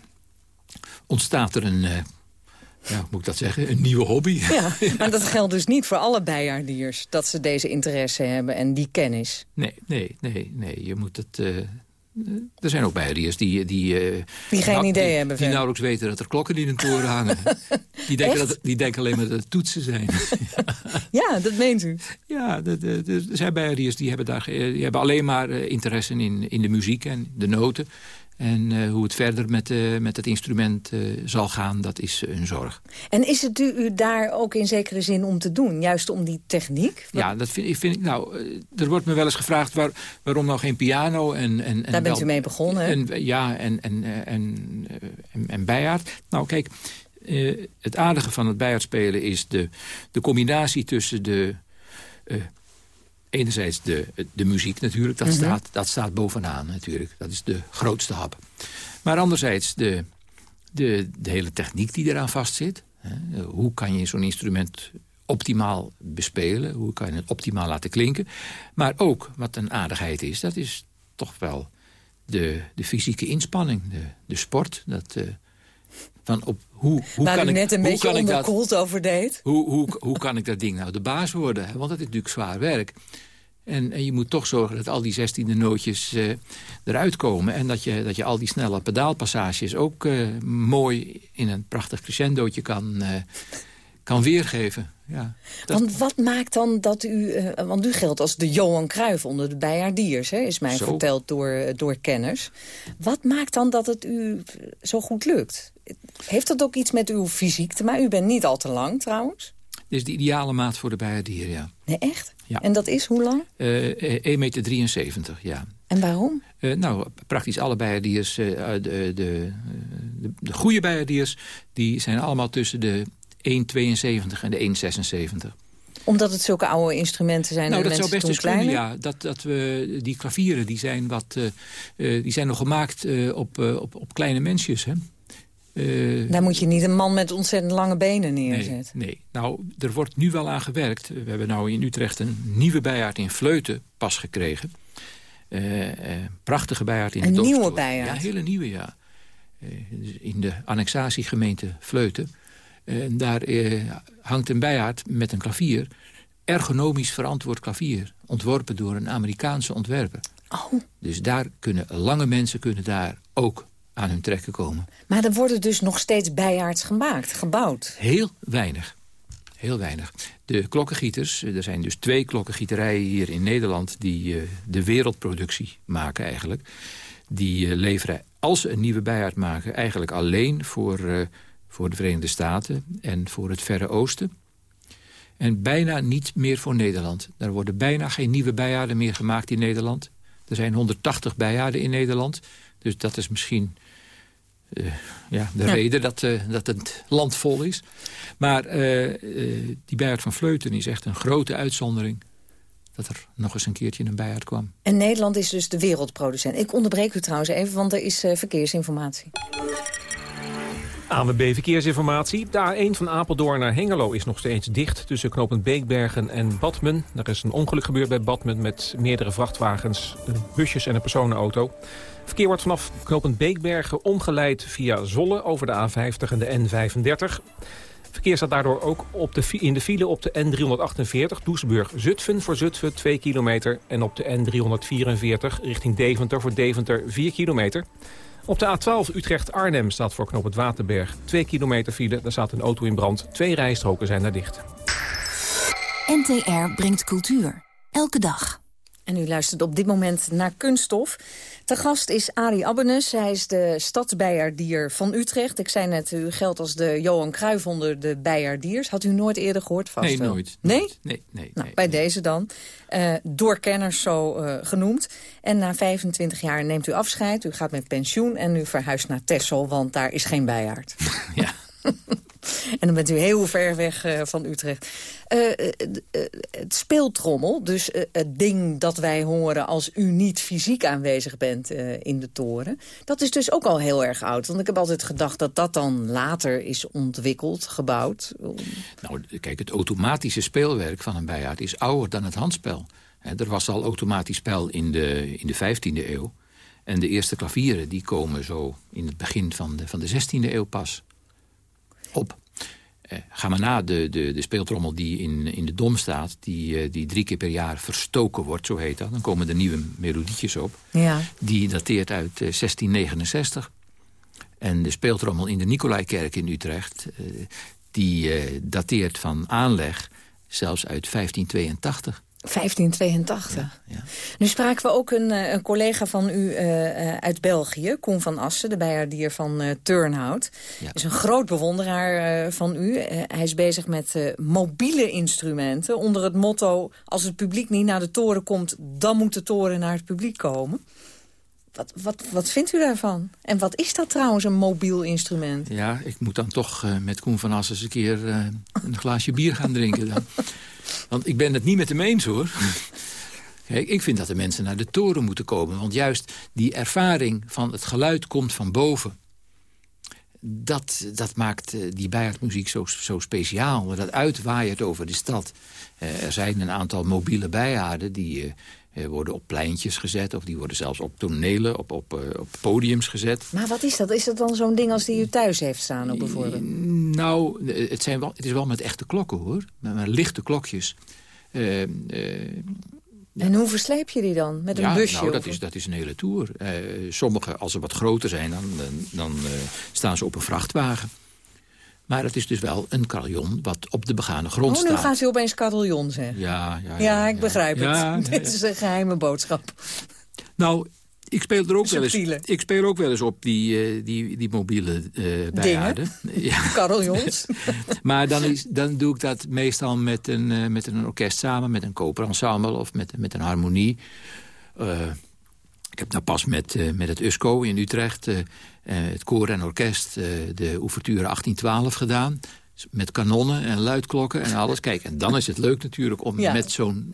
ontstaat er een, ja, hoe moet ik dat zeggen, een nieuwe hobby. Ja, maar dat geldt dus niet voor alle bijaardiers, dat ze deze interesse hebben en die kennis. Nee, nee, nee, nee. Je moet het, er zijn ook bijaardiers die... Die, uh, die geen nou, idee hebben. Die nauwelijks weten dat er klokken in een toren hangen. die, denken dat, die denken alleen maar dat het toetsen zijn. ja, dat meent u. Ja, er zijn bijaardiers die hebben, daar, die hebben alleen maar eh, interesse in, in de muziek en de noten. En uh, hoe het verder met, uh, met het instrument uh, zal gaan, dat is een zorg. En is het u, daar ook in zekere zin om te doen? Juist om die techniek? Ja, dat vind, vind ik. Nou, er wordt me wel eens gevraagd waar, waarom nou geen piano en... en, en daar bent u mee begonnen, en, Ja, en, en, en, en, en bijaard. Nou, kijk, het aardige van het bijaardspelen is de, de combinatie tussen de enerzijds de, de muziek natuurlijk, dat, mhm. staat, dat staat bovenaan natuurlijk. Dat is de grootste hap. Maar anderzijds de, de, de hele techniek die eraan vastzit. Hè. Hoe kan je zo'n instrument optimaal bespelen? Hoe kan je het optimaal laten klinken? Maar ook, wat een aardigheid is, dat is toch wel de, de fysieke inspanning, de, de sport. Dat, uh, van op, hoe, hoe Waar kan u net een beetje onderkoeld over deed. Hoe, hoe, hoe kan ik dat ding nou de baas worden? Want dat is natuurlijk zwaar werk. En, en, je moet toch zorgen dat al die zestiende nootjes uh, eruit komen. En dat je, dat je al die snelle pedaalpassages ook uh, mooi in een prachtig crescendootje kan, uh, kan weergeven. Ja, Want wat maakt dan dat u... want u geldt als de Johan Cruijff onder de bijaardiers, hè, is mij verteld door, door kenners. Wat maakt dan dat het u zo goed lukt? Heeft dat ook iets met uw fysiek te maken? U bent niet al te lang trouwens. Dit is de ideale maat voor de bijaardier, ja. Nee, echt? Ja. En dat is hoe lang? Uh, eh, 1,73 meter, ja. En waarom? Uh, nou, praktisch alle bijaardiers, uh, de, de, de, de, goede bijaardiers... die zijn allemaal tussen de 1,72 en de 1,76 omdat het zulke oude instrumenten zijn nou, en dat zou best eens kunnen, ja. Dat, dat we, die klavieren die zijn, wat, die zijn nog gemaakt op, op, op kleine mensjes. Hè? Uh, Daar moet je niet een man met ontzettend lange benen neerzetten. Nee, nee, nou, er wordt nu wel aan gewerkt. We hebben nou in Utrecht een nieuwe bijaard in Fleuten pas gekregen. Uh, uh, prachtige bijaard in een de Een nieuwe bijaard? Ja, een hele nieuwe, ja. in de annexatiegemeente Fleuten. En daar hangt een bijaard met een klavier. Ergonomisch verantwoord klavier. Ontworpen door een Amerikaanse ontwerper. Oh. Dus daar kunnen lange mensen kunnen daar ook aan hun trekken komen. Maar er worden dus nog steeds bijaards gemaakt, gebouwd? Heel weinig. Heel weinig. De klokkengieters, er zijn dus twee klokkengieterijen hier in Nederland... die uh, de wereldproductie maken eigenlijk. Die uh, leveren, als ze een nieuwe bijaard maken... eigenlijk alleen voor, uh, voor de Verenigde Staten en voor het Verre Oosten. En bijna niet meer voor Nederland. Er worden bijna geen nieuwe bijaarden meer gemaakt in Nederland. Er zijn 180 bijaarden in Nederland. Dus dat is misschien uh, ja, de reden dat, uh, dat het land vol is. Maar uh, die Bijaard van Vleuten is echt een grote uitzondering. dat er nog eens een keertje een bijaard kwam. En Nederland is dus de wereldproducent. Ik onderbreek u trouwens even, want er is uh, verkeersinformatie. ANWB Verkeersinformatie. De A1 van Apeldoorn naar Hengelo is nog steeds dicht... tussen knooppunt Beekbergen en Badmen. Er is een ongeluk gebeurd bij Badmen met meerdere vrachtwagens... busjes en een personenauto. Verkeer wordt vanaf knooppunt Beekbergen omgeleid via Zolle... over de A50 en de N35. Verkeer staat daardoor ook op de, in de file op de N348 Doesburg-Zutphen voor Zutphen 2 kilometer... en op de N344 richting Deventer voor Deventer 4 kilometer... Op de A12 Utrecht-Arnhem staat voor knop het Waterberg 2 kilometer file. Daar staat een auto in brand. Twee rijstroken zijn daar dicht. NTR brengt cultuur. Elke dag. En u luistert op dit moment naar Kunststof. Te gast is Arie Abbenes. Hij is de stadsbijaardier van Utrecht. Ik zei net, u geldt als de Johan Cruijff onder de bijaardiers. Had u nooit eerder gehoord vast Nee, nooit. Nee? Nee, nee. nee, nou, bij deze dan. Uh, door kenners zo uh, genoemd. En na 25 jaar neemt u afscheid. U gaat met pensioen en u verhuist naar Texel, want daar is geen bijaard. ja. en dan bent u heel ver weg uh, van Utrecht. Uh, uh, het speeltrommel, dus het ding dat wij horen als u niet fysiek aanwezig bent in de toren... dat is dus ook al heel erg oud. Want ik heb altijd gedacht dat dat dan later is ontwikkeld, gebouwd. Nou, kijk, het automatische speelwerk van een bijaard is ouder dan het handspel. er was al automatisch spel in de, in de 15e eeuw. En de eerste klavieren die komen zo in het begin van de, van de 16e eeuw pas op. Uh, ga maar na, de, de, de speeltrommel die in, in de dom staat... Die, uh, die drie keer per jaar verstoken wordt, zo heet dat. Dan komen er nieuwe melodietjes op. Ja. Die dateert uit uh, 1669. En de speeltrommel in de Nicolaikerk in Utrecht... die dateert van aanleg zelfs uit 1582. 1582. Ja, ja. Nu spraken we ook een, een collega van u uh, uit België, Koen van Assen, de bijaardier van uh, Turnhout. Ja. is een groot bewonderaar uh, van u. hij is bezig met mobiele instrumenten onder het motto... als het publiek niet naar de toren komt, dan moet de toren naar het publiek komen. Wat, wat, wat vindt u daarvan? En wat is dat trouwens, een mobiel instrument? Ja, ik moet dan toch met Koen van Assen eens een keer een glaasje bier gaan drinken dan. Want ik ben het niet met hem eens, hoor. Kijk, ik vind dat de mensen naar de toren moeten komen. Want juist die ervaring van het geluid komt van boven. Dat, dat maakt die bijaardmuziek zo, zo speciaal. Dat uitwaait over de stad. Uh, er zijn een aantal mobiele bijaarden die... Uh, worden op pleintjes gezet. Of die worden zelfs op tonelen, op, op, uh, op podiums gezet. Maar wat is dat? Is dat dan zo'n ding als die u thuis heeft staan op bijvoorbeeld? Nou, het, zijn wel, het is wel met echte klokken hoor. Met, met lichte klokjes. Uh, ja. En hoe versleep je die dan? Met een ja, busje? Nou, dat, is, dat is een hele tour. sommige, als ze wat groter zijn, dan, dan, dan staan ze op een vrachtwagen. Maar het is dus wel een carillon wat op de begane grond oh, staat. nu gaat u opeens carillon zeggen. Ja, ja, ja, ja ik begrijp het. Dit is een geheime boodschap. Nou, ik speel er ook wel eens. Ik speel ook wel eens op die, uh, die, die mobiele uh, bijaarden. Ja. Carillons. maar dan, is, dan doe ik dat meestal met een, uh, met een orkest samen, met een koperensemble of met, met een harmonie. ik heb nou pas met, met het USCO in Utrecht, het koor en orkest, de ouverture 1812 gedaan met kanonnen en luidklokken en alles. Kijk, en dan is het leuk natuurlijk om ja, met zo'n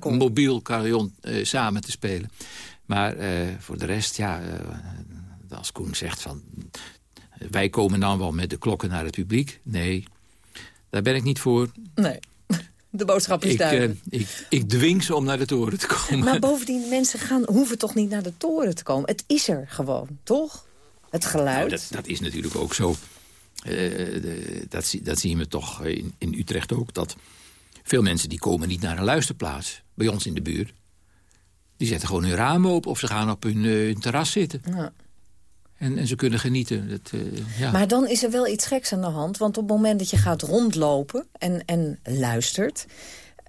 mo mobiel carillon samen te spelen. Maar uh, voor de rest, ja, uh, als Koen zegt van... wij komen dan wel met de klokken naar het publiek. Nee, daar ben ik niet voor. Nee, de boodschap is ik, duidelijk. Uh, ik, ik dwing ze om naar de toren te komen. Maar bovendien, mensen gaan, hoeven toch niet naar de toren te komen? Het is er gewoon, toch? Het geluid. Nou, dat, dat is natuurlijk ook zo. dat, dat zien we toch in, in Utrecht ook. Dat veel mensen die komen niet naar een luisterplaats. Bij ons in de buurt. Die zetten gewoon hun ramen open of ze gaan op hun, uh, hun terras zitten. Ja. En, en ze kunnen genieten. Dat, uh, ja. Maar dan is er wel iets geks aan de hand. Want op het moment dat je gaat rondlopen en, en luistert...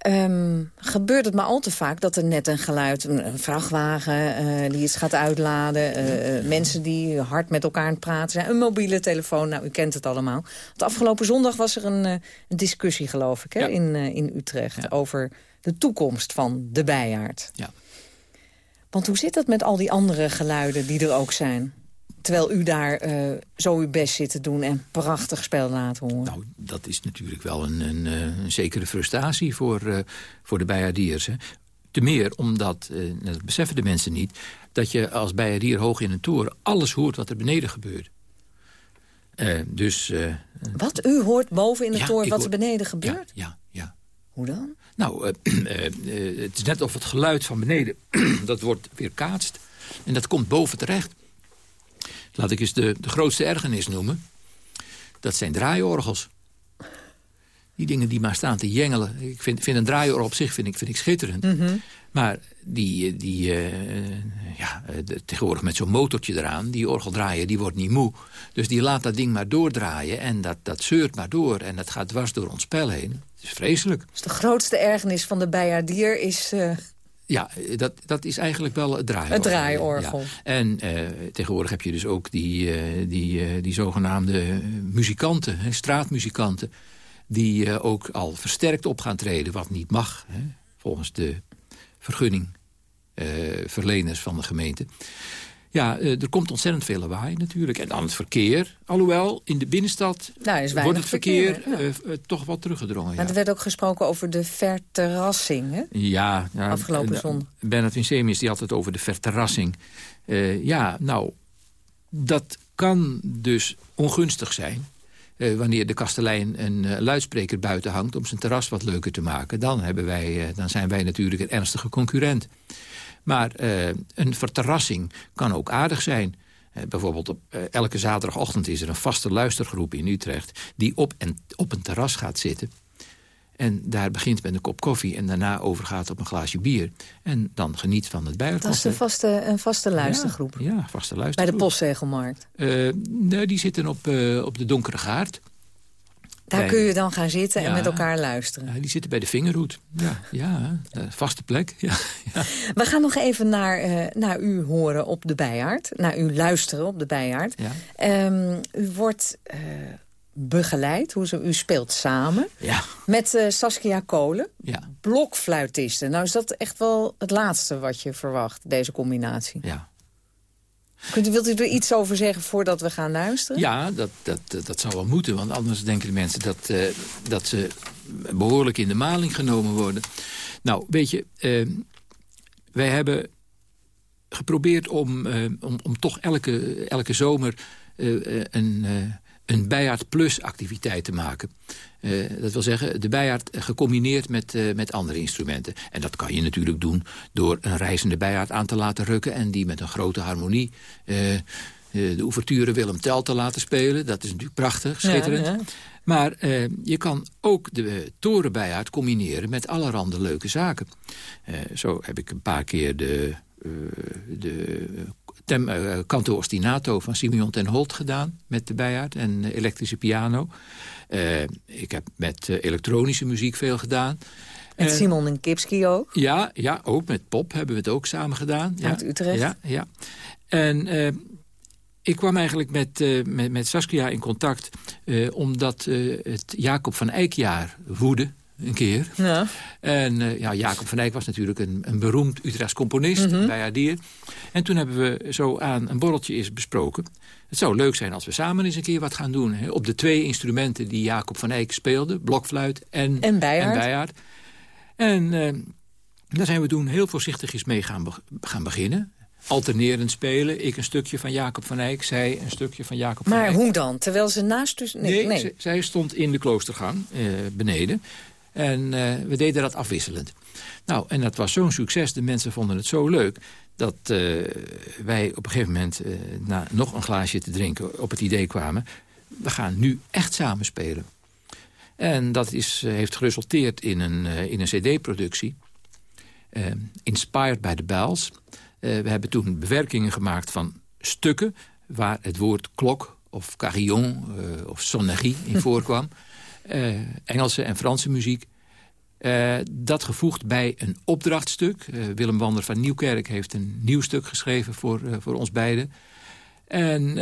Um, gebeurt het maar al te vaak dat er net een geluid... een, een vrachtwagen uh, die iets gaat uitladen... Uh, mensen die hard met elkaar aan het praten zijn... een mobiele telefoon, nou, u kent het allemaal. Want afgelopen zondag was er een, een discussie, geloof ik, hè, ja. in, in Utrecht... Ja. over de toekomst van de bijaard. Ja. Want hoe zit dat met al die andere geluiden die er ook zijn? Terwijl u daar uh, zo uw best zit te doen en prachtig spel laat horen. Nou, dat is natuurlijk wel een, een, een zekere frustratie voor, uh, voor de bijaardiers. Te meer omdat, eh, dat beseffen de mensen niet... dat je als bijaardier hoog in een toren alles hoort wat er beneden gebeurt. Eh, dus... eh, Wat? U hoort boven in de Ja, toren wat er beneden gebeurt? ja, ja. Hoe dan? Nou, eh, eh, eh, het is net of het geluid van beneden... dat wordt weerkaatst. En dat komt boven terecht. Laat ik eens de, de grootste ergernis noemen. Dat zijn draaiorgels. Die dingen die maar staan te jengelen. Ik vind, vind een draaiorgel op zich vind ik, vind ik schitterend. Maar die, eh, die eh, ja, eh, de- tegenwoordig met zo'n motortje eraan... die orgeldraaier, die wordt niet moe. Dus die laat dat ding maar doordraaien. En dat, dat zeurt maar door. En dat gaat dwars door ons spel heen. Het is vreselijk. Dus de grootste ergernis van de bijaardier is... Ja, dat, dat is eigenlijk wel het draaiorgel. Het draaiorgel. Ja. En eh, tegenwoordig heb je dus ook die, eh, die, eh, die zogenaamde muzikanten, hè, straatmuzikanten... die ook al versterkt op gaan treden, wat niet mag... Hè, volgens de vergunning verleners van de gemeente. Ja, eh, er komt ontzettend veel lawaai natuurlijk. En dan het verkeer. Alhoewel, in de binnenstad Nou, wordt het verkeer, verkeer, ja. eh, eh, toch wat teruggedrongen. Maar Ja. er werd ook gesproken over de verterrassing, hè? Ja, ja Afgelopen zondag. Bernard Winsemius die had het over de verterrassing. Ja, nou, dat kan dus ongunstig zijn. Wanneer de kastelein een luidspreker buiten hangt... om zijn terras wat leuker te maken... dan, hebben wij, dan zijn wij natuurlijk een ernstige concurrent. Maar eh, een verterrassing kan ook aardig zijn. Eh, bijvoorbeeld op eh, elke zaterdagochtend is er een vaste luistergroep in Utrecht... die op, en, op een terras gaat zitten... En daar begint met een kop koffie en daarna overgaat op een glaasje bier. En dan geniet van het Dat is een vaste, een vaste luistergroep. Ja, ja, vaste Bij luistergroep. de postzegelmarkt. Nee, die zitten op, op de Donkere Gaard. Daar Bij- kun je dan gaan zitten en met elkaar luisteren. Ja, die zitten bij de Vingerhoed. Ja, ja vaste plek. Ja. We gaan nog even naar, eh, naar u horen op de Bijaard. Naar u luisteren op de Bijaard. Ja. Ehm, u wordt eh, begeleid, hoe ze, u speelt samen... ja, met eh, Saskia Kolen, ja, blokfluitisten. Nou is dat echt wel het laatste wat je verwacht, deze combinatie. ja. Kunt wilt u er iets over zeggen voordat we gaan luisteren? Ja, dat, dat, dat, zou wel moeten. Want anders denken de mensen dat, eh, dat ze behoorlijk in de maling genomen worden. Nou, weet je, eh, wij hebben geprobeerd om, eh, om, om toch elke, elke zomer een, een Bijaard Plus activiteit te maken. Eh, dat wil zeggen, de bijaard gecombineerd met, eh, met andere instrumenten. En dat kan je natuurlijk doen door een reizende bijaard aan te laten rukken... en die met een grote harmonie eh, de ouverture Willem Tell te laten spelen. Dat is natuurlijk prachtig, schitterend. Ja, ja. Maar eh, je kan ook de eh, torenbijaard combineren met allerhande leuke zaken. Eh, zo heb ik een paar keer de, de tem, eh, canto ostinato van Simeon ten Holt gedaan... met de bijaard en eh, elektrische piano. Eh, ik heb met elektronische muziek veel gedaan. Met Simon en Kipski ook. ja, ja, ook met pop hebben we het ook samen gedaan. Ja, Uit Utrecht. Ja, ja. En ik kwam eigenlijk met, met, met Saskia in contact... omdat het Jacob van Eyckjaar woedde een keer. Ja. En eh, ja, Jacob van Eyck was natuurlijk een, een beroemd Utrechts componist bij haar dier. En toen hebben we zo aan een borreltje eens besproken. Het zou leuk zijn als we samen eens een keer wat gaan doen. Hè, op de twee instrumenten die Jacob van Eyck speelde. Blokfluit en, En bijaard. En, bijaard. en eh, daar zijn we toen heel voorzichtig eens mee gaan, be- gaan beginnen. Alternerend spelen. Ik een stukje van Jacob van Eyck. Zij een stukje van Jacob van Maar Eyck. hoe dan? Terwijl ze naast u... Nee, Nee, nee. zij stond in de kloostergang eh, beneden. En eh, we deden dat afwisselend. Nou, en dat was zo'n succes. De mensen vonden het zo leuk... dat eh, wij op een gegeven moment, eh, na nog een glaasje te drinken... op het idee kwamen... we gaan nu echt samen spelen. En dat is, heeft geresulteerd in een, in een cd-productie. inspired by the Bells. We hebben toen bewerkingen gemaakt van stukken... waar het woord klok of carillon of sonnerie in voorkwam. Eh, Engelse en Franse muziek. Eh, dat gevoegd bij een opdrachtstuk. Eh, Willem Wander van Nieuwkerk heeft een nieuw stuk geschreven voor, voor ons beiden. En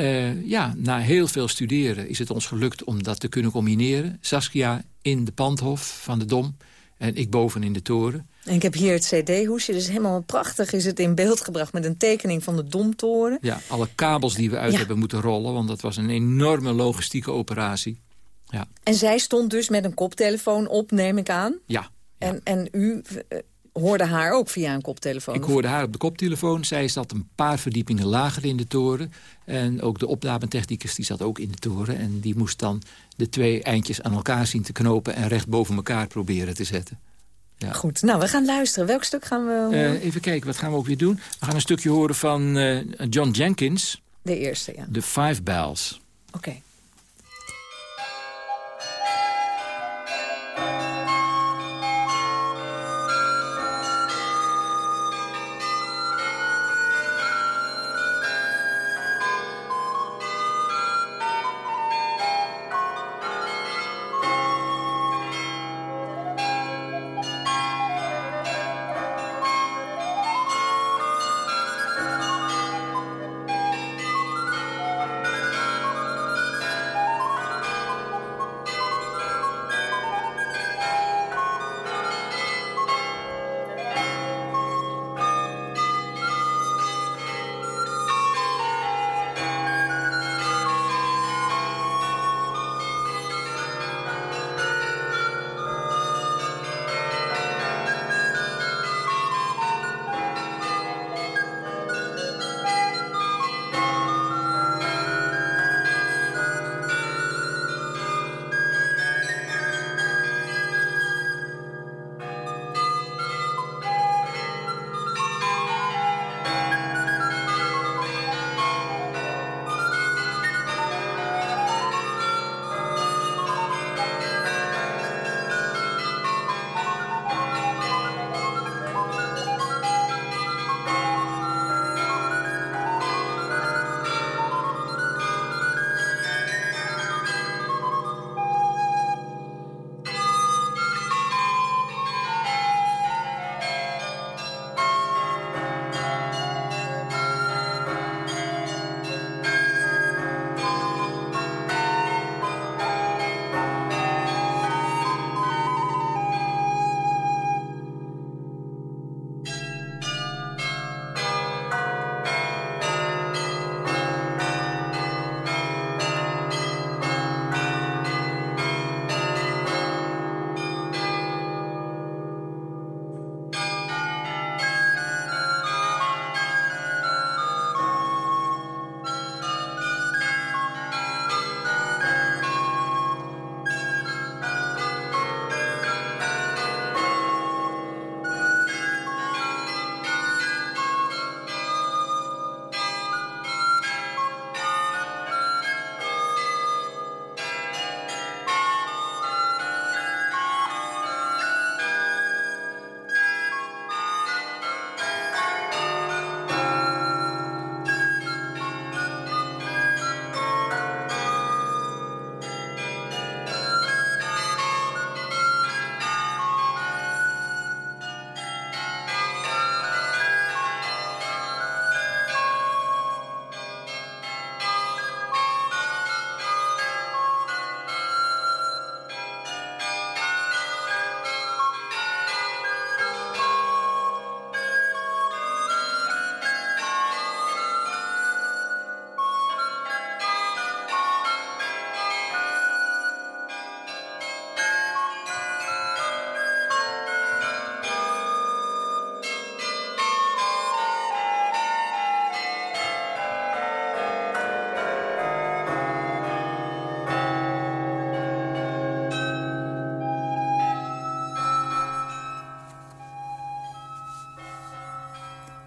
ja, na heel veel studeren is het ons gelukt om dat te kunnen combineren. Saskia in de pandhof van de Dom en ik boven in de toren. En ik heb hier het cd-hoesje, dus helemaal prachtig is het in beeld gebracht... met een tekening van de Domtoren. Ja, alle kabels die we uit Ja. hebben moeten rollen... want dat was een enorme logistieke operatie. Ja, En zij stond dus met een koptelefoon op, neem ik aan. ja, ja. En, en u eh, hoorde haar ook via een koptelefoon? Ik hoorde haar op de koptelefoon. Zij zat een paar verdiepingen lager in de toren. En ook de opnametechnicus die zat ook in de toren. En die moest dan de twee eindjes aan elkaar zien te knopen... en recht boven elkaar proberen te zetten. Ja. Goed, nou, we gaan luisteren. Welk stuk gaan we? Uh, even kijken, wat gaan we ook weer doen? We gaan een stukje horen van uh, John Jenkins. De eerste, ja. The Five Bells. Oké. Okay.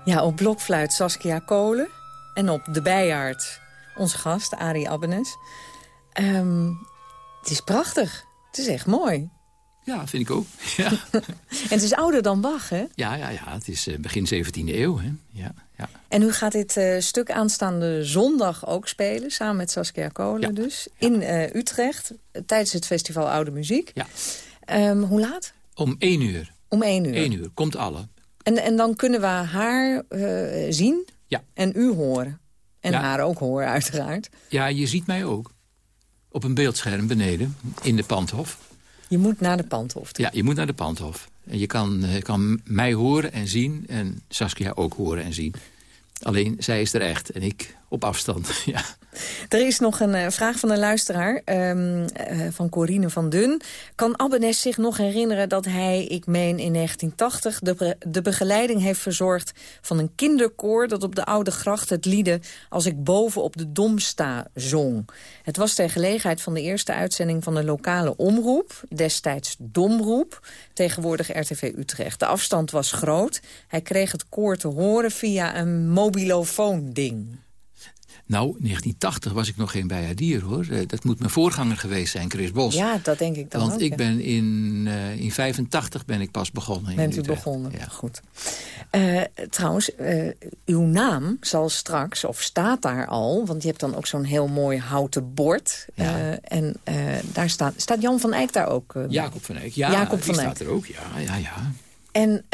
Ja, op blokfluit Saskia Kolen. En op de bijaard onze gast, Arie Abbenes. Ehm, het is prachtig. Het is echt mooi. Ja, vind ik ook. Ja. en het is ouder dan Bach, hè? Ja, ja, ja. het is uh, begin 17e eeuw. Hè? Ja, ja. En u gaat dit uh, stuk aanstaande zondag ook spelen... samen met Saskia Kolen dus, in uh, Utrecht... tijdens het festival Oude Muziek. Ja. Um, hoe laat? Om één uur. Om één uur? Eén uur, komt alle. En, en dan kunnen we haar uh, zien ja. en u horen. En Ja. haar ook horen, uiteraard. Ja, je ziet mij ook. Op een beeldscherm beneden, in de pandhof. Je moet naar de pandhof toe. Ja, je moet naar de pandhof. En je kan, eh, kan mij horen en zien en Saskia ook horen en zien. Alleen, zij is er echt en ik op afstand, ja. Er is nog een uh, vraag van een luisteraar, um, uh, van Corine van Dun. Kan Abbenes zich nog herinneren dat hij, ik meen in 1980... de, de begeleiding heeft verzorgd van een kinderkoor... dat op de Oude Gracht het lieden Als ik boven op de Dom sta zong. Het was ter gelegenheid van de eerste uitzending van de lokale omroep... destijds Domroep, tegenwoordig RTV Utrecht. De afstand was groot. Hij kreeg het koor te horen via een mobilofoon-ding. Nou, 1980 was ik nog geen bijaardier, hoor. Eh, dat moet mijn voorganger geweest zijn, Chris Bos. Ja, dat denk ik dan Want ook, ik ja. ben in, uh, in 85 ben ik pas begonnen. Bent u begonnen, ja. goed. Uh, trouwens, uh, uw naam zal straks, of staat daar al... want je hebt dan ook zo'n heel mooi houten bord. Ja. en daar staat, staat Jan van Eyck daar ook Jacob van Eyck, ja, Jacob van die Eyck. staat er ook, ja, ja, ja. En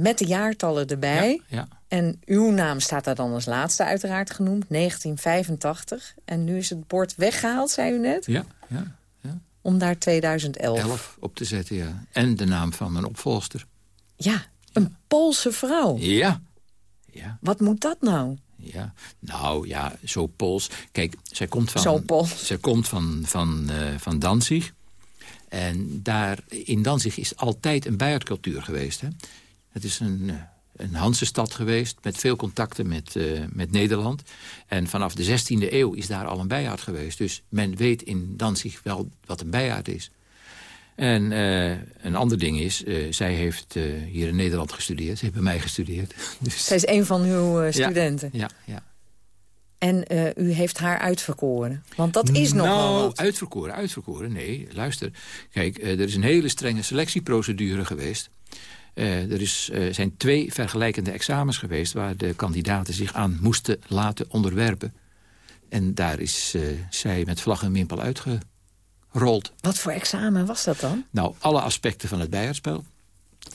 met de jaartallen erbij... Ja, ja. En uw naam staat daar dan als laatste uiteraard genoemd, 1985. En nu is het bord weggehaald, zei u net? Ja, ja. ja. Om daar 2011 11 op te zetten, ja. En de naam van mijn opvolster. Ja, een. Poolse vrouw. Ja. ja. Wat moet dat nou? Ja, nou ja, zo Pools. Kijk, zij komt van, zo Pools. Zij komt van, van, uh, van Danzig. En daar in Danzig is altijd een bijaardcultuur geweest. Hè? Het is een... Uh, een Hansestad geweest met veel contacten met, uh, met Nederland. En vanaf de 16e eeuw is daar al een bijaard geweest. Dus men weet in Danzig wel wat een bijaard is. En uh, een ander ding is, uh, zij heeft hier in Nederland gestudeerd. Ze heeft bij mij gestudeerd. Dus... Zij is een van uw studenten? Ja, ja. En u heeft haar uitverkoren? Want dat is nog nou, wel wat. uitverkoren, uitverkoren. Nee, luister. Kijk, er is een hele strenge selectieprocedure geweest. Uh, er is, zijn twee vergelijkende examens geweest... waar de kandidaten zich aan moesten laten onderwerpen. En daar is zij met vlag en wimpel uitgerold. Wat voor examen was dat dan? Nou, alle aspecten van het bijaardspel.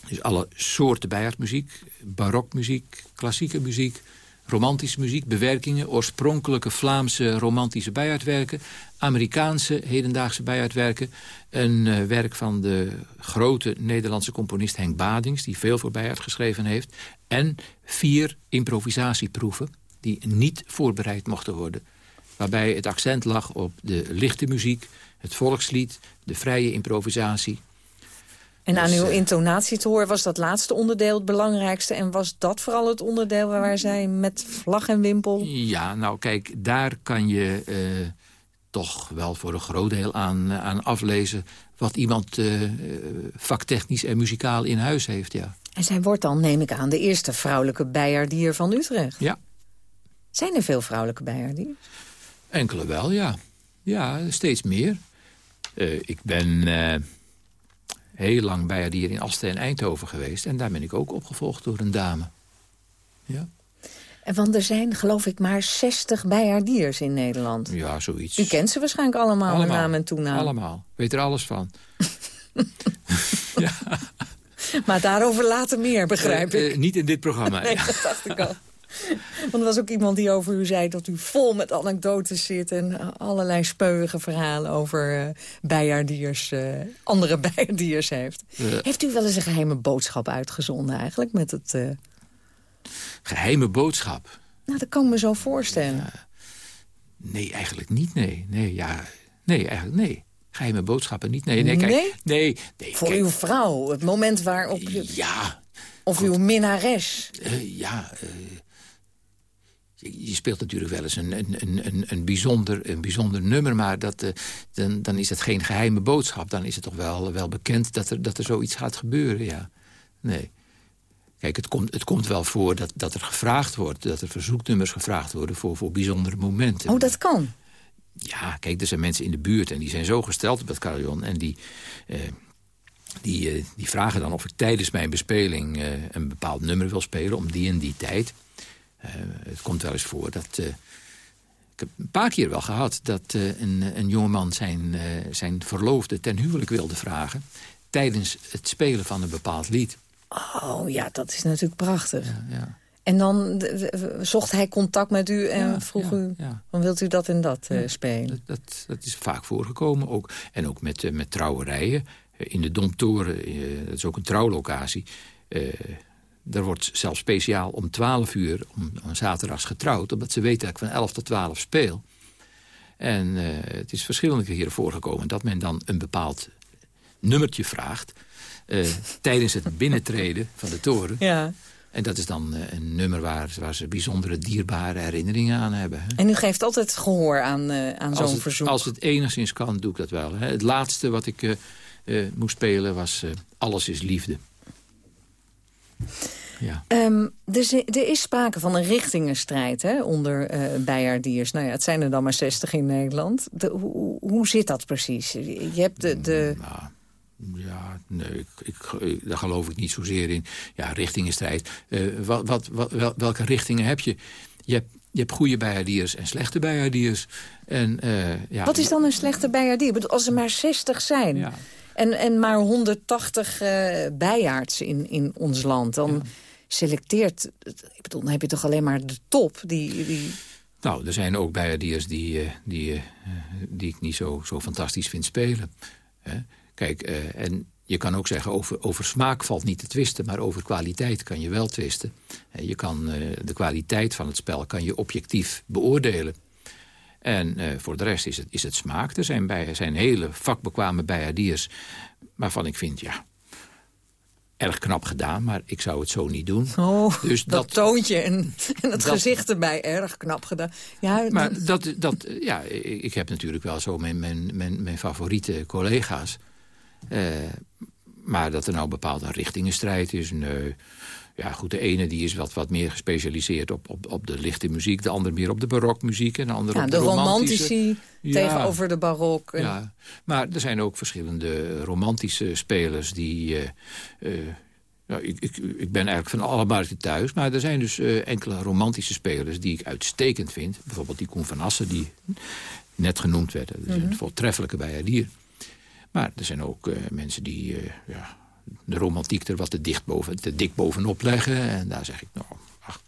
Dus alle soorten bijaardmuziek. Barokmuziek, klassieke muziek, romantische muziek... bewerkingen, oorspronkelijke Vlaamse romantische bijaardwerken... Amerikaanse hedendaagse bijaardwerken. Een uh, werk van de grote Nederlandse componist Henk Badings... die veel voor bijaard geschreven heeft. En vier improvisatieproeven die niet voorbereid mochten worden. Waarbij het accent lag op de lichte muziek, het volkslied... de vrije improvisatie. En aan dus, uw intonatie te horen was dat laatste onderdeel het belangrijkste... en was dat vooral het onderdeel waar zij met vlag en wimpel... Ja, nou kijk, daar kan je... Uh, toch wel voor een groot deel aan, aan aflezen... wat iemand uh, vaktechnisch en muzikaal in huis heeft, ja. En zij wordt dan, neem ik aan, de eerste vrouwelijke bijaardier van Utrecht. Ja. Zijn er veel vrouwelijke bijaardiers? Enkele wel, ja. Ja, steeds meer. Uh, ik ben heel lang bijaardier in Asten en Eindhoven geweest... en daar ben ik ook opgevolgd door een dame. Ja. Want er zijn, geloof ik, maar 60 bijaardiers in Nederland. Ja, zoiets. U kent ze waarschijnlijk allemaal, allemaal naam en toenaam. Allemaal. Weet er alles van. ja. Maar daarover later meer, begrijp uh, ik. Uh, niet in dit programma. nee, dat dacht ik al. Want er was ook iemand die over u zei dat u vol met anekdotes zit... en allerlei speuige verhalen over uh, bijaardiers, uh, andere bijaardiers heeft. heeft u wel eens een geheime boodschap uitgezonden eigenlijk met het... Uh... Geheime boodschap? Nou, dat kan ik me zo voorstellen. Ja. Nee, eigenlijk niet, nee. Nee, ja, nee, eigenlijk nee. Geheime boodschappen niet, nee. Nee, kijk, nee? nee, nee Voor kijk. uw vrouw, het moment waarop... Je... Ja. Of uw minnares. Uh, ja, uh, je, speelt natuurlijk wel eens een, een, een, een, bijzonder, een bijzonder nummer... maar dat, uh, dan, dan is het geen geheime boodschap. Dan is het toch wel, wel bekend dat er, dat er zoiets gaat gebeuren, ja. Nee. Kijk, het komt, het komt wel voor dat, dat er gevraagd wordt... dat er verzoeknummers gevraagd worden voor, voor bijzondere momenten. Oh, dat kan? Ja, kijk, er zijn mensen in de buurt en die zijn zo gesteld op het carillon... en die, uh, die, uh, die vragen dan of ik tijdens mijn bespeling een bepaald nummer wil spelen... om die en die tijd. Het komt wel eens voor dat... ik heb een paar keer wel gehad dat een, een jongeman zijn, zijn verloofde ten huwelijk wilde vragen... tijdens het spelen van een bepaald lied. Oh ja, dat is natuurlijk prachtig. Ja, ja. En dan zocht hij contact met u en ja, vroeg u... Dan wilt u dat en dat uh, spelen? Dat, dat, dat, is vaak voorgekomen. Ook, en ook met, uh, met trouwerijen. Uh, in de Domtoren, dat is ook een trouwlocatie... er wordt zelfs speciaal om 12 uur om, om zaterdags getrouwd... omdat ze weten dat ik van 11 tot 12 speel. En uh, het is verschillende keren voorgekomen dat men dan een bepaald nummertje vraagt... Uh, tijdens het binnentreden van de toren. Ja. En dat is dan uh, een nummer waar, waar, ze bijzondere dierbare herinneringen aan hebben. Hè. En u geeft altijd gehoor aan, aan zo'n verzoek? Als het enigszins kan, doe ik dat wel. Hè. Het laatste wat ik moest spelen was Alles is Liefde. Ja. Um, er, er, is sprake van een richtingenstrijd hè, onder uh, bijaardiers. Nou ja, het zijn er dan maar 60 in Nederland. De, hoe, hoe zit dat precies? Je hebt de... de... Mm, nou, ja, nee, ik, ik, daar geloof ik niet zozeer in. Ja, richtingenstrijd. Uh, wat, wat, wat, welke richtingen heb je? Je hebt, je hebt goede bijaardiers en slechte bijaardiers. En, uh, ja, wat is dan een slechte bijaardier? Als er maar 60 zijn... Ja. En, en maar 180 uh, bijaards in, in ons land. Dan, ja selecteert... Ik bedoel, dan heb je toch alleen maar de top die... die... Nou, er zijn ook bijaardiers die, uh, die, uh, die ik niet zo, zo fantastisch vind spelen. Kijk, en je kan ook zeggen, over, over smaak valt niet te twisten... maar over kwaliteit kan je wel twisten. Je kan de kwaliteit van het spel kan je objectief beoordelen. En voor de rest is het, is het smaak. Er zijn, bij, zijn hele vakbekwame bijaardiers waarvan ik vind... ja, erg knap gedaan, maar ik zou het zo niet doen. Oh, dus dat, dat toontje en, en het gezicht erbij, erg knap gedaan. Ja, maar dat, dat, ja, ik heb natuurlijk wel zo mijn, mijn, mijn, mijn favoriete collega's. Uh, maar dat er nou bepaald een richtingenstrijd is, nee. Ja, goed, de ene die is wat, wat meer gespecialiseerd op, op, op de lichte muziek... de andere meer op de barokmuziek en de andere ja, op de, de romantische. tegenover de barok. Ja, maar er zijn ook verschillende romantische spelers die... Uh, uh, ik, ik, ik ben eigenlijk van alle markten thuis. Maar er zijn dus uh, enkele romantische spelers die ik uitstekend vind. Bijvoorbeeld die Koen van Assen, die net genoemd werd. Dat is mm -hmm. een voortreffelijke bijaardier. Maar er zijn ook mensen die... ja, de romantiek er wat te, dicht boven, te dik bovenop leggen. En daar zeg ik, nou, ach,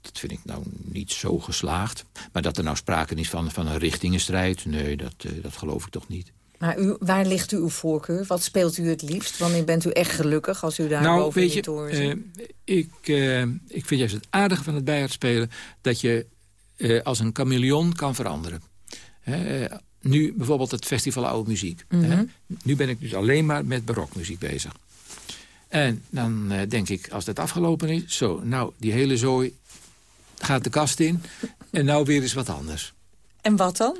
dat vind ik nou niet zo geslaagd. Maar dat er nou sprake is van, van een richtingenstrijd, nee, dat, uh, dat geloof ik toch niet. Maar u, waar ligt u uw voorkeur? Wat speelt u het liefst? Wanneer bent u echt gelukkig als u daar nou, boven weet in je, uh, ik, uh, ik vind juist het aardige van het bijaardspelen... dat je als een chameleon kan veranderen nu bijvoorbeeld het Festival Oude Muziek. hè? Mhm. Nu ben ik dus alleen maar met barokmuziek bezig. En dan uh, denk ik, als dat afgelopen is... zo, nou, die hele zooi gaat de kast in... en nou weer eens wat anders. En wat dan?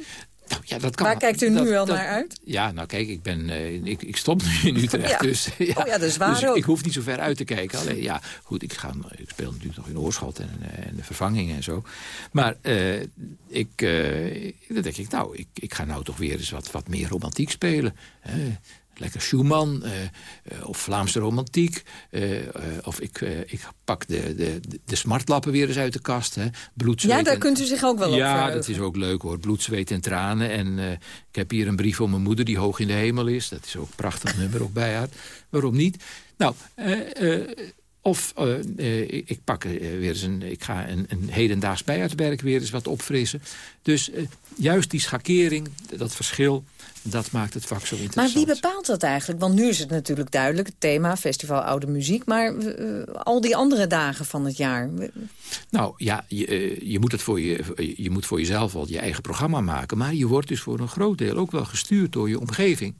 Nou, ja, dat kan. Waar kijkt u nu al naar uit? Ja, nou kijk, ik, ben, uh, ik, ik stop nu in Utrecht. ja. Dus, ja, oh ja, dat is waar dus ook. ik hoef niet zo ver uit te kijken. Alleen, ja, goed, ik, ga, ik speel natuurlijk nog in Oorschot en, eh, en de vervangingen en zo. Maar uh, ik, dan denk ik, nou, ik, ik ga nou toch weer eens wat, wat meer romantiek spelen. Lekker Schumann uh, of Vlaamse romantiek. Uh, of ik, ik pak de, de, de smartlappen weer eens uit de kast. Hè. Bloed, ja, daar kunt u zich ook wel ja, op Ja, dat is ook leuk hoor. Bloed, zweet en tranen. En ik heb hier een brief van mijn moeder die hoog in de hemel is. Dat is ook een prachtig nummer ook bij haar. Waarom niet? Nou, of ik pak weer eens een, ik ga een, een hedendaags bijaardswerk weer eens wat opfrissen. Dus juist die schakering, dat verschil dat maakt het vak zo interessant. Maar wie bepaalt dat eigenlijk? Want nu is het natuurlijk duidelijk, het thema, Festival Oude Muziek. Maar al die andere dagen van het jaar... Nou ja, je, je, moet het voor je, je moet voor jezelf wel je eigen programma maken. Maar je wordt dus voor een groot deel ook wel gestuurd door je omgeving.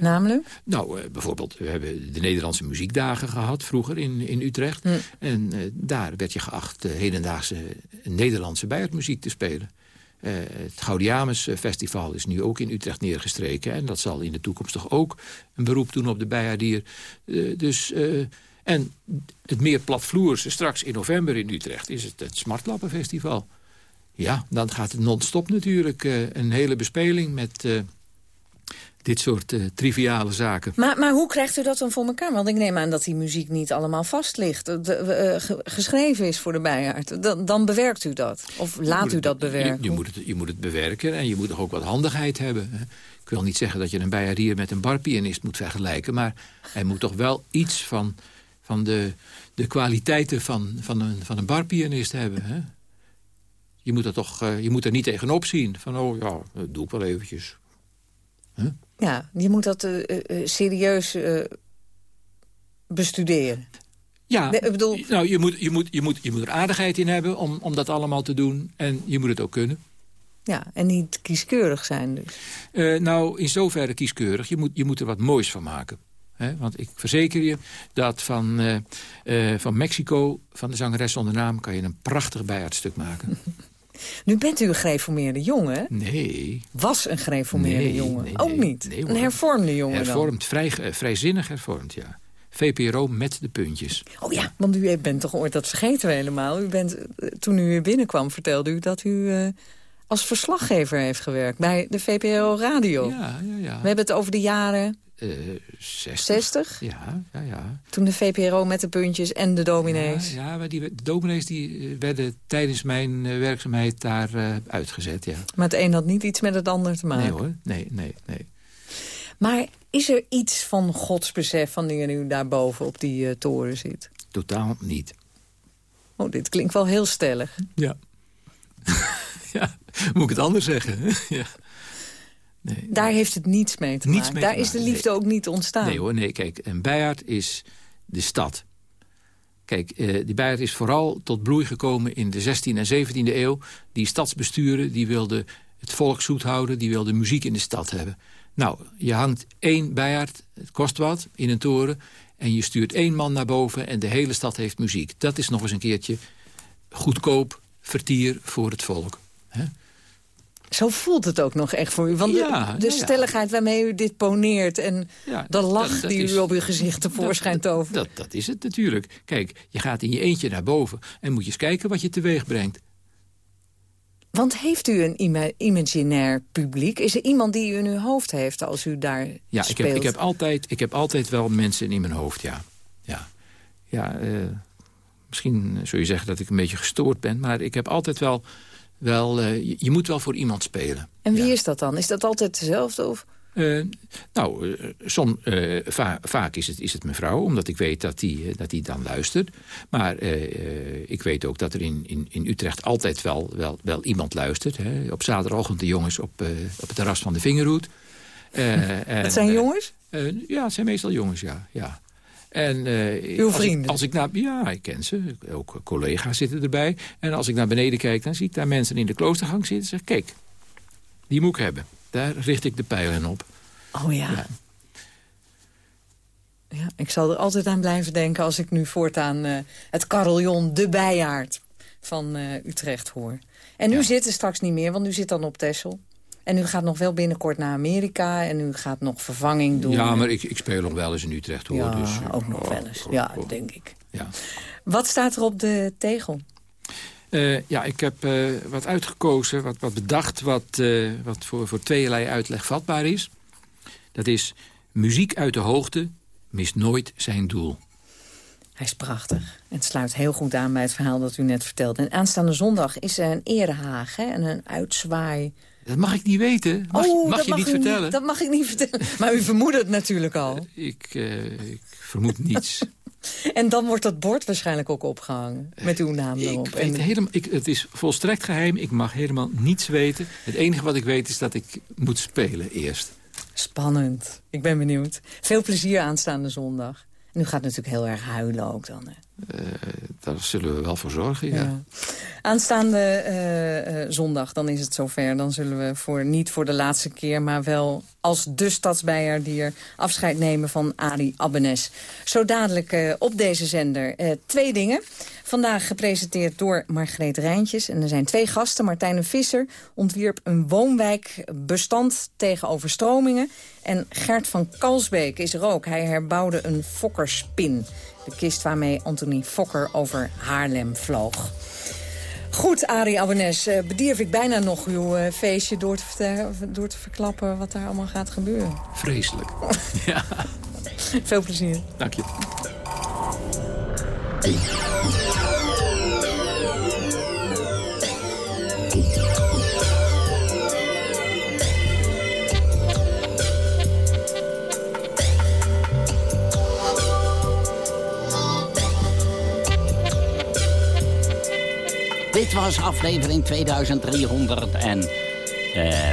Namelijk? Nou, uh, bijvoorbeeld, we hebben de Nederlandse muziekdagen gehad vroeger in, in Utrecht. Hm. En daar werd je geacht hedendaagse Nederlandse bijaardmuziek te spelen. Het Gaudiamus Festival is nu ook in Utrecht neergestreken. En dat zal in de toekomst toch ook een beroep doen op de bijaardier. Dus, en het meer platvloerse straks in november in Utrecht is het het Smartlappenfestival. Ja, dan gaat het non-stop natuurlijk. een hele bespeling met dit soort uh, triviale zaken. Maar, maar hoe krijgt u dat dan voor elkaar? Want ik neem aan dat die muziek niet allemaal vast ligt. De, uh, geschreven is voor de bijaard. Dan, dan bewerkt u dat? Of laat u dat bewerken? Je, je, moet het, je moet het bewerken en je moet toch ook wat handigheid hebben. Ik wil niet zeggen dat je een bijaardier met een barpianist moet vergelijken... maar hij moet toch wel iets van, van de, de kwaliteiten van, van, een, van een barpianist hebben. Hè? Je moet er toch uh, je moet er niet tegenop zien. Van, oh ja, dat doe ik wel eventjes. Huh? Ja, je moet dat uh, uh, serieus bestuderen. Ja, Ik bedoel, nou, je, moet, je, moet, je, moet, je moet er aardigheid in hebben om, om dat allemaal te doen. En je moet het ook kunnen. ja, en niet kieskeurig zijn dus. Eh, nou, in zoverre kieskeurig. Je moet, je moet er wat moois van maken. Want ik verzeker je dat van, eh, eh, van Mexico, van de zangeres zonder naam... kan je een prachtig bijaardstuk maken. Nu bent u een gereformeerde jongen. Nee, Was een gereformeerde Nee, jongen. nee, Ook niet. Nee, een hervormde jongen dan. hervormd, vrij, eh, vrijzinnig hervormd, ja. VPRO met de puntjes. Oh ja, want u bent toch ooit, dat vergeten we helemaal. U bent, eh, toen u hier binnenkwam vertelde u dat u eh, als verslaggever heeft gewerkt... bij de VPRO Radio. Ja, ja, ja. We hebben het over de jaren Eh, 60. 60, Ja, ja, ja. toen de VPRO met de puntjes en de dominees. Ja, ja maar die, de dominees die eh, werden tijdens mijn eh, werkzaamheid daar eh, uitgezet, ja. Maar het een had niet iets met het ander te maken. Nee hoor, nee, nee, nee. Maar is er iets van godsbesef wanneer u daarboven op die eh, toren zit? Totaal niet. Oh, dit klinkt wel heel stellig. Ja. ja, moet ik het anders zeggen? ja. Nee, Daar heeft het niets mee te Niets maken. mee te Daar is de liefde ook niet ontstaan. Nee hoor, nee, kijk, een bijaard is de stad. Kijk, eh, die bijaard is vooral tot bloei gekomen in de 16e en 17e eeuw. Die stadsbesturen, die wilden het volk zoet houden, die wilden muziek in de stad hebben. Nou, je hangt één bijaard, het kost wat, in een toren... en je stuurt één man naar boven en de hele stad heeft muziek. Dat is nog eens een keertje goedkoop vertier voor het volk. Hè? Zo voelt het ook nog echt voor u. Want Ja, de, de ja, ja. stelligheid waarmee u dit poneert... en Ja, de lach dat- dat die is- u op uw gezicht tevoorschijn tovert. dat, dat is het natuurlijk. Kijk, je gaat in je eentje naar boven... en moet je eens kijken wat je teweeg brengt. Want heeft u een ima- imaginair publiek? Is er iemand die u in uw hoofd heeft als u daar Ja, ik speelt? heb, ik, heb altijd, ik heb altijd wel mensen in mijn hoofd, ja. Ja, ja eh, misschien zul je zeggen dat ik een beetje gestoord ben... maar ik heb altijd wel... wel eh, je, moet wel voor iemand spelen. En wie Ja. is dat dan? Is dat altijd dezelfde? Of? Eh, nou, eh, som, va- vaak is het, is het mijn vrouw, omdat ik weet dat die, dat die dan luistert. Maar ik weet ook dat er in, in, in Utrecht altijd wel, wel, wel iemand luistert. Hè. Op zaterdagochtend de jongens op, op het terras van de Vingerhoed. En, Dat zijn jongens? ja, het zijn meestal jongens, ja. ja. En, eh, Uw als ik- vrienden? Als ik, naar, ja, ik ken ze. Ook collega's zitten erbij. En als ik naar beneden kijk, dan zie ik daar mensen in de kloostergang zitten. En zeg, kijk, die moet ik hebben. Daar richt ik de pijlen op. Oh ja. Ja. ja. Ik zal er altijd aan blijven denken als ik nu voortaan eh, het carillon De Bijaard van eh, Utrecht hoor. En u Ja. zit er straks niet meer, want u zit dan op Texel. En u gaat nog wel binnenkort naar Amerika en u gaat nog vervanging doen. Ja, maar ik, ik speel nog wel eens in Utrecht, hoor. Ja, dus, eh, ook nog oh, wel eens. oh, Ja, oh. denk ik. Ja, Wat staat er op de tegel? Eh, ja ik heb eh, wat uitgekozen, wat, wat bedacht... wat, wat voor, voor tweeërlei uitleg vatbaar is. Dat is muziek uit de hoogte mist nooit zijn doel. Hij is prachtig. Het sluit heel goed aan bij het verhaal dat u net vertelde. En aanstaande zondag is er een erehaag hè, en een uitzwaai. Dat mag ik niet weten. Mag, oh, mag je mag niet vertellen? dat mag ik niet vertellen. Maar u vermoedt het natuurlijk al. Ik, eh, ik vermoed niets. En dan wordt dat bord waarschijnlijk ook opgehangen. Met uw naam erop. Ik weet En- helemaal, ik, het is volstrekt geheim. Ik mag helemaal niets weten. Het enige wat ik weet is dat ik moet spelen eerst. Spannend. Ik ben benieuwd. Veel plezier aanstaande zondag. En u gaat natuurlijk heel erg huilen ook dan. Hè? Eh, daar zullen we wel voor zorgen, ja. Aanstaande eh, eh, zondag, dan is het zover. Dan zullen we voor, niet voor de laatste keer, maar wel als de stadsbijaardier... afscheid nemen van Ari Abbenes. Zo dadelijk op deze zender twee dingen. Vandaag gepresenteerd door Margreet Rijntjes. En er zijn twee gasten. Martijn Visser ontwierp een woonwijkbestand tegen overstromingen. En Gert van Kalsbeek is er ook. Hij herbouwde een fokkerspin. De kist waarmee Anthony Fokker over Haarlem vloog. Goed, Arie Abbenes, eh, bedierf ik bijna nog uw eh, feestje door te, door te verklappen wat daar allemaal gaat gebeuren. Vreselijk. ja, Veel plezier. dank je. Dit was aflevering 2300 en Uh,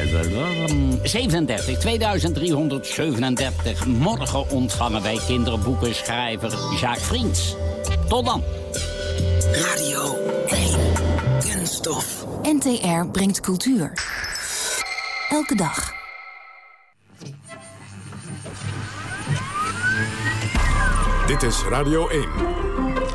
37, 2337. Morgen ontvangen wij kinderboekenschrijver Jacques Vriends. Tot dan. Radio 1. Kunststof. NTR brengt cultuur. Elke dag. Dit is Radio 1.